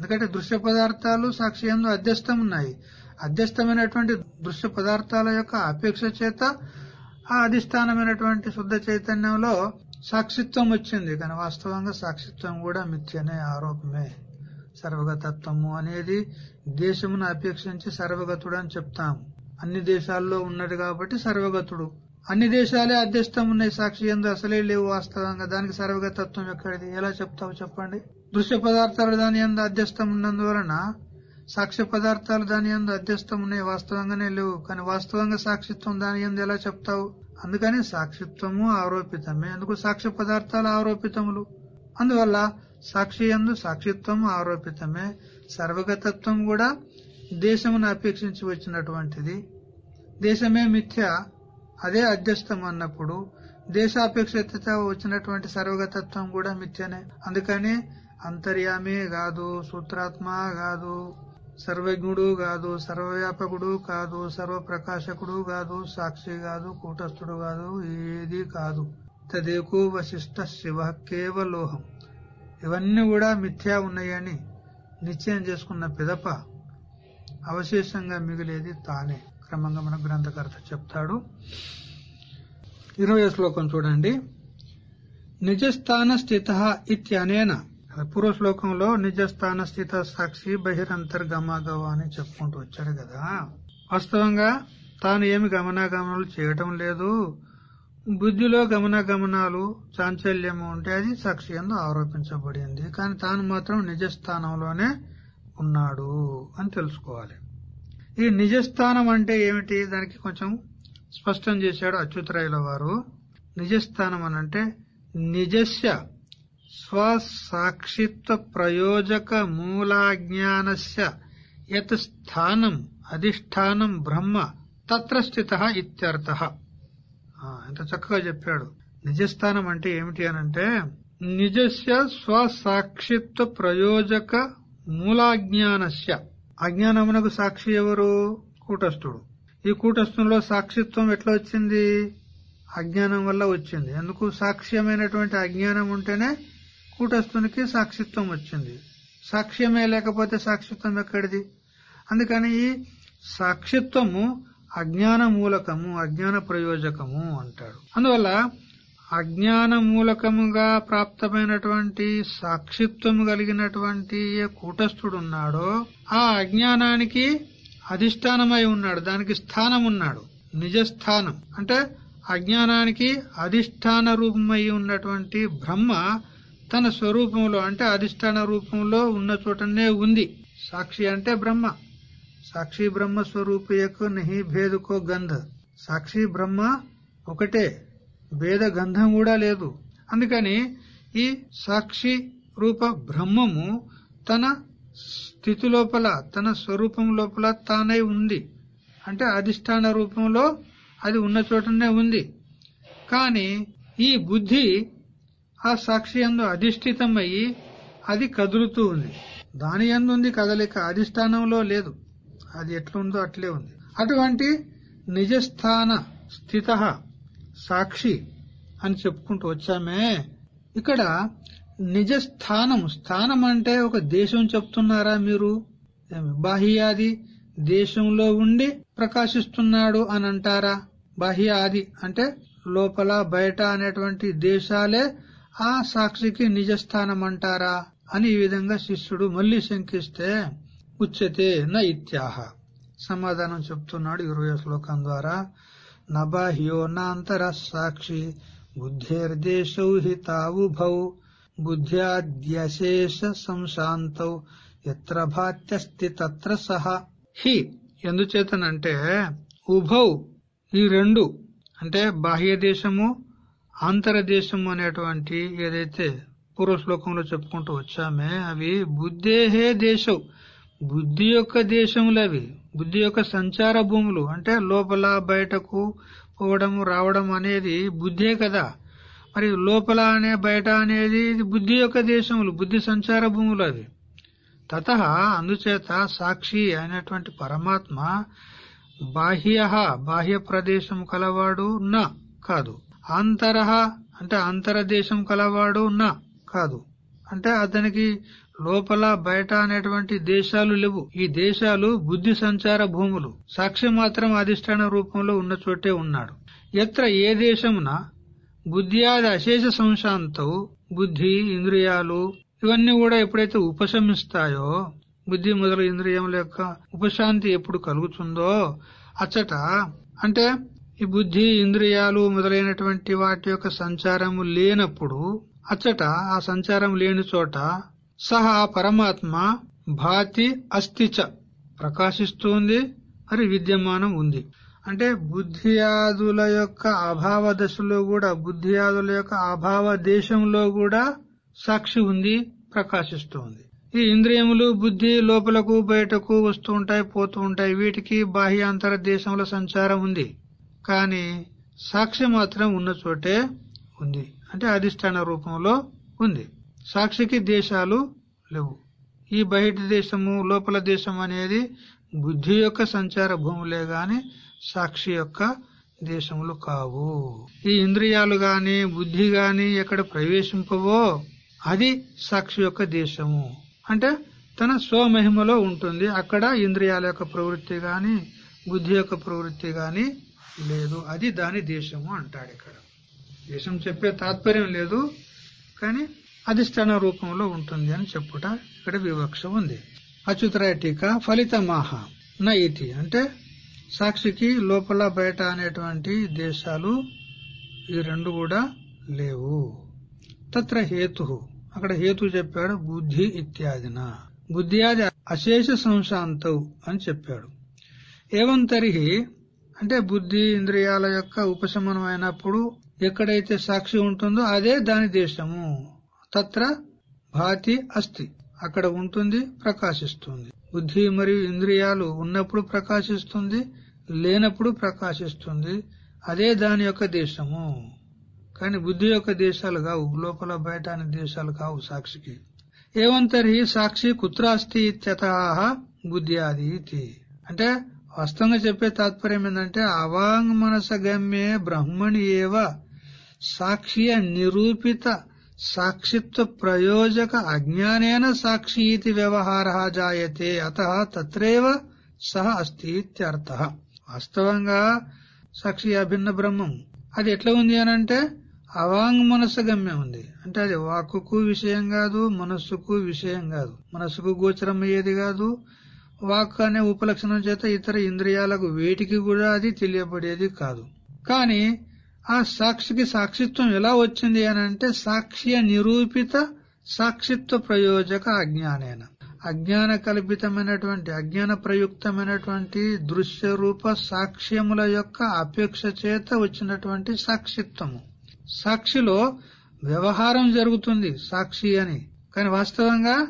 ఎందుకంటే దృశ్య పదార్థాలు సాక్షి ఎందు అధ్యస్థం ఉన్నాయి అధ్యస్థమైనటువంటి దృశ్య పదార్థాల యొక్క అపేక్ష చేత ఆ అధిష్టానమైనటువంటి శుద్ధ చైతన్యంలో సాక్షిత్వం వచ్చింది. కానీ వాస్తవంగా సాక్షిత్వం కూడా మిథ్యనే ఆరోపమే. సర్వగతత్వము అనేది దేశమును అపేక్షించి సర్వగతుడు అని చెప్తాము. అన్ని దేశాల్లో ఉన్నది కాబట్టి సర్వగతుడు. అన్ని దేశాలే అధ్యస్థం ఉన్నాయి సాక్షి ఎందు అసలే లేవు వాస్తవంగా. దానికి సర్వగతత్వం ఎక్కడిది? ఎలా చెప్తావు చెప్పండి? దృశ్య పదార్థాలు దాని ఎందు అధ్యస్థం ఉన్నందువలన సాక్ష్య పదార్థాలు దాని ఎందు అధ్యస్థం ఉన్నాయి వాస్తవంగానే లేవు. కానీ వాస్తవంగా సాక్షిత్వం దాని ఎందు ఎలా చెప్తావు? అందుకని సాక్షిత్వము ఆరోపితమే. అందుకు సాక్ష్య పదార్థాలు ఆరోపితములు. అందువల్ల సాక్షి ఎందు సాక్షిత్వము ఆరోపితమే. సర్వగతత్వం కూడా దేశమును అపేక్షించి వచ్చినటువంటిది. దేశమే మిథ్య అదే అధ్యస్థం అన్నప్పుడు దేశాపేక్షత వచ్చినటువంటి సర్వగతత్వం కూడా మిథ్యనే. అందుకని అంతర్యామే కాదు సూత్రాత్మ కాదు సర్వజ్ఞుడు కాదు సర్వవ్యాపకుడు కాదు సర్వప్రకాశకుడు కాదు సాక్షి కాదు కూటస్థుడు కాదు ఏది కాదు. తదేకు వశిష్ట శివ కేవలోహం. ఇవన్నీ కూడా మిథ్యా ఉన్నాయని నిశ్చయం చేసుకున్న పిదప అవశేషంగా మిగిలేది తానే. క్రమంగా మన గ్రంథకర్త చెప్తాడు. ఇరవై శ్లోకం చూడండి. నిజస్థాన స్థిత ఇత్యనేన. పూర్వ శ్లోకంలో నిజస్థాన స్థిత సాక్షి బహిరంతర్గమాగవ అని చెప్పుకుంటూ వచ్చాడు కదా. వాస్తవంగా తాను ఏమి గమనాగమనాలు చేయటం లేదు. బుద్ధిలో గమనాగమనాలు చాంచల్యము ఉంటే అది సాక్షి ఎందు ఆరోపించబడింది. కానీ తాను మాత్రం నిజస్థానంలోనే ఉన్నాడు అని తెలుసుకోవాలి. ఈ నిజస్థానం అంటే ఏమిటి? దానికి కొంచెం స్పష్టం చేశాడు అచ్యుతరాయుల వారు. నిజస్థానం అనంటే నిజస్య స్వసాక్షిత్వ ప్రయోజక మూలాజ్ఞానస్య యత్ స్థానం అధిష్టానం బ్రహ్మ తత్ర స్థిత ఇత్యర్థ. ఎంత చక్కగా చెప్పాడు. నిజస్థానం అంటే ఏమిటి అనంటే నిజస్య స్వసాక్షిత్వ ప్రయోజక మూలాజ్ఞానస్య. అజ్ఞానమునకు సాక్షి ఎవరు? కూటస్థుడు. ఈ కూటస్థంలో సాక్షిత్వం ఎట్లా వచ్చింది? అజ్ఞానం వల్ల వచ్చింది. ఎందుకు సాక్ష్యమైనటువంటి అజ్ఞానం ఉంటేనే కూటస్థునికి సాక్షిత్వం వచ్చింది. సాక్ష్యమే లేకపోతే సాక్షిత్వం ఎక్కడిది? అందుకని ఈ సాక్షిత్వము అజ్ఞాన మూలకము అజ్ఞాన ప్రయోజకము అంటాడు. అందువల్ల అజ్ఞాన మూలకముగా ప్రాప్తమైనటువంటి సాక్షిత్వము కలిగినటువంటి ఏ కూటస్థుడు ఉన్నాడో ఆ అజ్ఞానానికి అధిష్టానమై ఉన్నాడు. దానికి స్థానం ఉన్నాడు నిజ స్థానం అంటే అజ్ఞానానికి అధిష్టాన రూపమై ఉన్నటువంటి బ్రహ్మ తన స్వరూపంలో అంటే అధిష్టాన రూపంలో ఉన్న చోటనే ఉంది. సాక్షి అంటే బ్రహ్మ. సాక్షి బ్రహ్మ స్వరూపయకు నహి భేదుకో గంధ. సాక్షి బ్రహ్మ ఒకటే. భేద గంధం కూడా లేదు. అందుకని ఈ సాక్షి రూప బ్రహ్మము తన స్థితి లోపల తన స్వరూపం లోపల తానై ఉంది. అంటే అధిష్టాన రూపంలో అది ఉన్న చోటనే ఉంది. కానీ ఈ బుద్ధి ఆ సాక్షి ఎందు అధిష్ఠితమయ్యి అది కదులుతూ ఉంది. దాని ఎందుంది కదలిక అధిష్టానంలో లేదు. అది ఎట్లుందో అట్లే ఉంది. అటువంటి నిజస్థాన స్థిత సాక్షి అని చెప్పుకుంటూ వచ్చామే. ఇక్కడ నిజ స్థానం స్థానం అంటే ఒక దేశం చెప్తున్నారా మీరు? బాహ్యాది దేశంలో ఉండి ప్రకాశిస్తున్నాడు అని అంటారా? బాహ్య ఆది అంటే లోపల బయట అనేటువంటి దేశాలే ఆ సాక్షికి నిజ స్థానం అంటారా అని ఈ విధంగా శిష్యుడు మళ్ళీ శంకిస్తే ఉచ్యతే న ఇత్యాహ. సమాధానం చెప్తున్నాడు ఇరవై శ్లోకం ద్వారా. నబాహ్యో నాంతర సాక్షి బుద్ధేర్దేశౌ హి తావుభౌ బుద్ధ్యాద్యశేష సంశాంతౌ ఎత్ర భాత్యస్తి తత్ర సహ హి ఎందుచేతనంటే ఉభౌ ఈ రెండు అంటే బాహ్య దేశము ఆంతర దేశము అనేటువంటి ఏదైతే పూర్వ శ్లోకంలో చెప్పుకుంటూ వచ్చామే అవి బుద్ధేహే దేశం బుద్ధి యొక్క దేశములు అవి బుద్ధి యొక్క సంచార భూములు అంటే లోపల బయటకు పోవడం రావడం అనేది బుద్ధే కదా. మరి లోపల అనే బయట అనేది ఇది బుద్ధి యొక్క దేశములు బుద్ధి సంచార భూములు అవి. తత అందుచేత సాక్షి అయినటువంటి పరమాత్మ బాహ్య బాహ్య ప్రదేశం కలవాడు నా కాదు. అంతరహ అంటే అంతర దేశం కలవాడు నా కాదు. అంటే అతనికి లోపల బయట అనేటువంటి దేశాలు లేవు. ఈ దేశాలు బుద్ధి సంచార భూములు. సాక్షి మాత్రం అధిష్టాన రూపంలో ఉన్న చోటే ఉన్నాడు. ఎత్ర ఏ దేశమున బుద్ధియాది అశేష సంశాంతం బుద్ధి ఇంద్రియాలు ఇవన్నీ కూడా ఎప్పుడైతే ఉపశమిస్తాయో బుద్ధి మొదలు ఇంద్రియముల యొక్క ఉపశాంతి ఎప్పుడు కలుగుతుందో అచ్చట అంటే ఈ బుద్ధి ఇంద్రియాలు మొదలైనటువంటి వాటి యొక్క సంచారము లేనప్పుడు అచ్చట ఆ సంచారం లేని చోట సహా పరమాత్మ భాతి అస్థిచ ప్రకాశిస్తుంది మరి విద్యమానం ఉంది. అంటే బుద్ధియాదుల యొక్క అభావ దశలో కూడా బుద్ధియాదుల యొక్క అభావ దేశంలో కూడా సాక్షి ఉంది ప్రకాశిస్తోంది. ఈ ఇంద్రియములు బుద్ధి లోపలకు బయటకు వస్తూ ఉంటాయి పోతూ ఉంటాయి వీటికి బాహ్యాంతర దేశంలో సంచారం ఉంది. కానీ సాక్షి మాత్రం ఉన్న చోటే ఉంది. అంటే అధిష్టాన రూపంలో ఉంది. సాక్షికి దేశాలు లేవు. ఈ బయట దేశము లోపల దేశం అనేది బుద్ధి యొక్క సంచార భూములే గాని సాక్షి యొక్క దేశములు కావు. ఈ ఇంద్రియాలు గాని బుద్ధి గాని ఎక్కడ ప్రవేశింపవో అది సాక్షి యొక్క దేశము. అంటే తన స్వమహిమలో ఉంటుంది. అక్కడ ఇంద్రియాల యొక్క ప్రవృత్తి గాని బుద్ధి యొక్క ప్రవృత్తి గాని లేదు. అది దాని దేశము అంటాడు ఇక్కడ. దేశం చెప్పే తాత్పర్యం లేదు. కానీ అధిష్టాన రూపంలో ఉంటుంది అని చెప్పుట ఇక్కడ వివక్ష ఉంది. అచ్యుతరాయ టీకా ఫలితమాహ న అంటే సాక్షికి లోపల బయట అనేటువంటి దేశాలు ఈ రెండు కూడా లేవు. తత్ర హేతు. అక్కడ హేతు చెప్పాడు బుద్ధి ఇత్యాదిన. బుద్ధి ఆది అశేష సంశాంతవు అని చెప్పాడు. ఏవం తరిహి? అంటే బుద్ధి ఇంద్రియాల యొక్క ఉపశమనం అయినప్పుడు ఎక్కడైతే సాక్షి ఉంటుందో అదే దాని దేశము. తత్ర భాతి అస్తి. అక్కడ ఉంటుంది ప్రకాశిస్తుంది. బుద్ధి మరియు ఇంద్రియాలు ఉన్నప్పుడు ప్రకాశిస్తుంది లేనప్పుడు ప్రకాశిస్తుంది. అదే దాని యొక్క దేశము. కానీ బుద్ధి యొక్క దేశాలు కావు లోపల బయట అనే దేశాలు కావు సాక్షికి. ఏవంతరి సాక్షి కుత్రాస్తి ఇత్యత బుద్ధి ఆది ఇది. అంటే వాస్తవంగా చెప్పే తాత్పర్యం ఏంటంటే అవాంగ్ మనస గమ్యే బ్రహ్మణి ఏవ సాక్షియ నిరూపిత సాక్షిత్వ ప్రయోజక అజ్ఞానేన సాక్షి ఇది వ్యవహార జాయతే అత తత్రేవ సహ అస్తి ఇత్యర్థ వాస్తవంగా సాక్షి అభిన్న బ్రహ్మం అది ఎట్లా ఉంది అని అంటే అవాంగ్ మనస్సు గమ్యం ఉంది. అంటే అది వాక్కు విషయం కాదు మనస్సుకు విషయం కాదు. మనస్సుకు గోచరం అయ్యేది కాదు. వాక్ అనే ఉపలక్షణం చేత ఇతర ఇంద్రియాలకు వేటికి కూడా అది తెలియబడేది కాదు. కానీ ఆ సాక్షికి సాక్షిత్వం ఎలా వచ్చింది అని అంటే సాక్ష్య నిరూపిత సాక్షిత్వ ప్రయోజక అజ్ఞానేన. అజ్ఞాన కల్పితమైనటువంటి అజ్ఞాన ప్రయుక్తమైనటువంటి దృశ్య రూప సాక్ష్యముల యొక్క అపేక్ష చేత వచ్చినటువంటి సాక్షిత్వము. సాక్షిలో వ్యవహారం జరుగుతుంది సాక్షి అని. కానీ వాస్తవంగా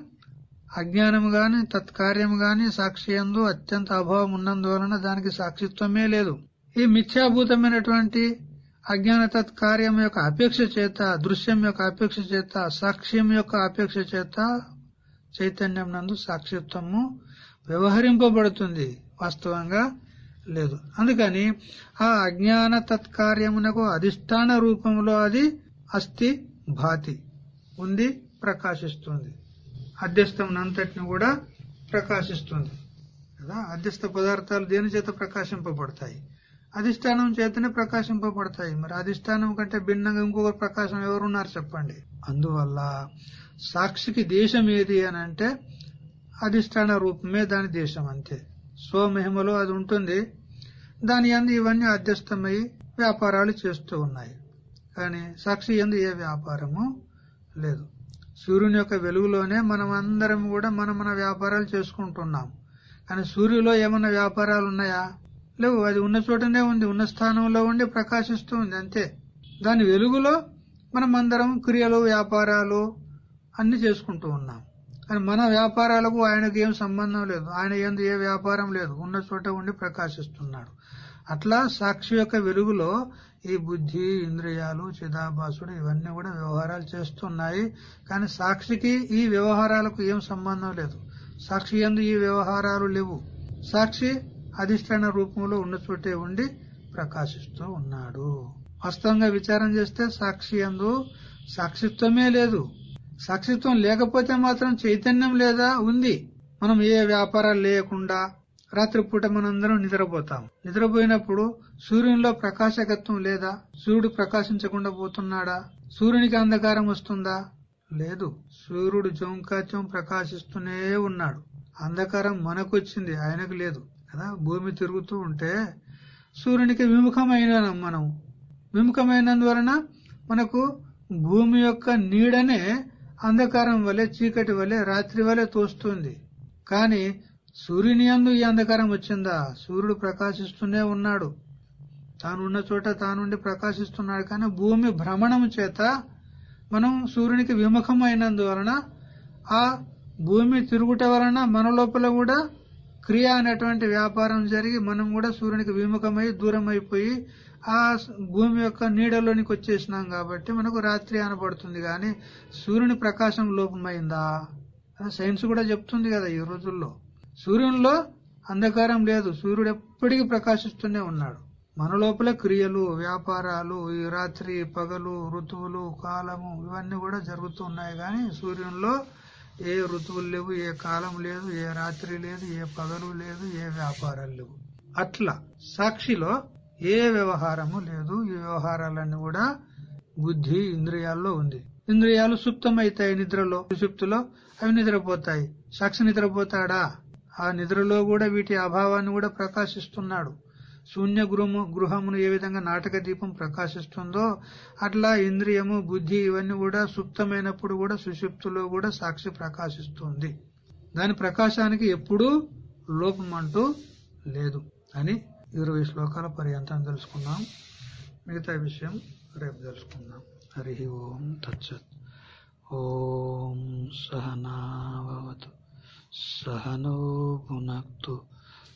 అజ్ఞానము గాని తత్కార్యము గాని సాక్షి ఎందు అత్యంత అభావం ఉన్నందువలన దానికి సాక్షిత్వమే లేదు. ఈ మిథ్యాభూతమైనటువంటి అజ్ఞాన తత్కార్యం యొక్క అపేక్ష చేత దృశ్యం యొక్క అపేక్ష చేత సాక్ష్యం యొక్క అపేక్ష చేత చైతన్యం నందు సాక్షిత్వము వ్యవహరింపబడుతుంది. వాస్తవంగా లేదు. అందుకని ఆ అజ్ఞాన తత్కార్యమునకు అధిష్టాన రూపంలో అది అస్థి భాతి ఉంది ప్రకాశిస్తుంది. అధ్యస్థమునంతటిని కూడా ప్రకాశిస్తుంది. కదా? అధ్యస్థ పదార్థాలు దేని చేత ప్రకాశింపబడతాయి? అధిష్టానం చేతనే ప్రకాశింపబడతాయి. మరి అధిష్టానం కంటే భిన్నంగా ఇంకొక ప్రకాశం ఎవరున్నారు చెప్పండి? అందువల్ల సాక్షికి దేశం ఏది అని అంటే అధిష్టాన రూపమే దాని దేశం అంతే. స్వమహిమలో అది ఉంటుంది. దాని అందు ఇవన్నీ అధ్యస్థమై వ్యాపారాలు చేస్తూ ఉన్నాయి. కానీ సాక్షి ఎందు ఏ వ్యాపారము లేదు. సూర్యుని యొక్క వెలుగులోనే మనం అందరం కూడా మనం మన వ్యాపారాలు చేసుకుంటున్నాం. కానీ సూర్యులో ఏమన్నా వ్యాపారాలు ఉన్నాయా? లేవు అది ఉన్న చోటనే ఉంది ఉన్న స్థానంలో ఉండి ప్రకాశిస్తూ ఉంది అంతే. దాని వెలుగులో మనం అందరం క్రియలు వ్యాపారాలు అన్ని చేసుకుంటూ ఉన్నాం. కానీ మన వ్యాపారాలకు ఆయనకు ఏం సంబంధం లేదు. ఆయన ఎందు ఏ వ్యాపారం లేదు. ఉన్న చోట ఉండి ప్రకాశిస్తున్నాడు. అట్లా సాక్షి యొక్క వెలుగులో ఈ బుద్ధి ఇంద్రియాలు చిదాభాసుడు ఇవన్నీ కూడా వ్యవహారాలు చేస్తున్నాయి. కానీ సాక్షికి ఈ వ్యవహారాలకు ఏం సంబంధం లేదు. సాక్షి ఎందు ఈ వ్యవహారాలు లేవు. సాక్షి అధిష్టాన రూపంలో ఉన్న చోటే ఉండి ప్రకాశిస్తూ ఉన్నాడు. వాస్తవంగా విచారం చేస్తే సాక్షి అందు సాక్షిత్వమే లేదు. సాక్షిత్వం లేకపోతే మాత్రం చైతన్యం లేదా ఉంది. మనం ఏ వ్యాపారాలు లేకుండా రాత్రిపూట మనందరం నిద్రపోతాం. నిద్రపోయినప్పుడు సూర్యునిలో ప్రకాశకత్వం లేదా? సూర్యుడు ప్రకాశించకుండా పోతున్నాడా? సూర్యునికి అంధకారం వస్తుందా? లేదు. సూర్యుడు జోంకాత్యం ప్రకాశిస్తూనే ఉన్నాడు. అంధకారం మనకొచ్చింది ఆయనకు లేదు. కదా? భూమి తిరుగుతూ ఉంటే సూర్యునికి విముఖమైన మనం. విముఖమైనందువలన మనకు భూమి యొక్క నీడనే అంధకారం వలె చీకటి వలె రాత్రి వలె తోస్తుంది. కాని సూర్యుని అందు ఈ అంధకారం వచ్చిందా? సూర్యుడు ప్రకాశిస్తూనే ఉన్నాడు. తాను ఉన్న చోట తానుండి ప్రకాశిస్తున్నాడు. కానీ భూమి భ్రమణం చేత మనం సూర్యునికి విముఖమైనందువలన ఆ భూమి తిరుగుట వలన మన లోపల కూడా క్రియ అనేటువంటి వ్యాపారం జరిగి మనం కూడా సూర్యునికి విముఖమై దూరం అయిపోయి ఆ భూమి యొక్క నీడలోనికి వచ్చేసినాం కాబట్టి మనకు రాత్రి అనబడుతుంది. కానీ సూర్యుని ప్రకాశం లోపమైందా? సైన్స్ కూడా చెప్తుంది కదా ఈ రోజుల్లో. సూర్యునిలో అంధకారం లేదు. సూర్యుడు ఎప్పటికీ ప్రకాశిస్తూనే ఉన్నాడు. మన లోపల క్రియలు వ్యాపారాలు ఈ రాత్రి పగలు ఋతువులు కాలము ఇవన్నీ కూడా జరుగుతూ ఉన్నాయి. కానీ సూర్యునిలో ఏ ఋతువులు లేవు ఏ కాలం లేదు ఏ రాత్రి లేదు ఏ పగలు లేదు ఏ వ్యాపారాలు లేవు. అట్లా సాక్షిలో ఏ వ్యవహారము లేదు ఈ వ్యవహారాలన్నీ కూడా బుద్ధి ఇంద్రియాల్లో ఉంది. ఇంద్రియాలు సుప్తమైతాయి నిద్రలో. సుషుప్తిలో అవి నిద్రపోతాయి. సాక్షి నిద్రపోతాడా? ఆ నిద్రలో కూడా వీటి అభావాన్ని కూడా ప్రకాశిస్తున్నాడు. శూన్య గృహము గృహమును ఏ విధంగా నాటక దీపం ప్రకాశిస్తుందో అట్లా ఇంద్రియము బుద్ధి ఇవన్నీ కూడా సుప్తమైనప్పుడు కూడా సుషుప్తులో కూడా సాక్షి ప్రకాశిస్తుంది. దాని ప్రకాశానికి ఎప్పుడూ లోపం అంటూ లేదు అని ఇరవై శ్లోకాల పర్యంతం తెలుసుకున్నాం. మిగతా విషయం రేపు తెలుసుకుందాం. హరి ఓం తచ్చత్ ఓం సహనావతు సహనో భునక్తు.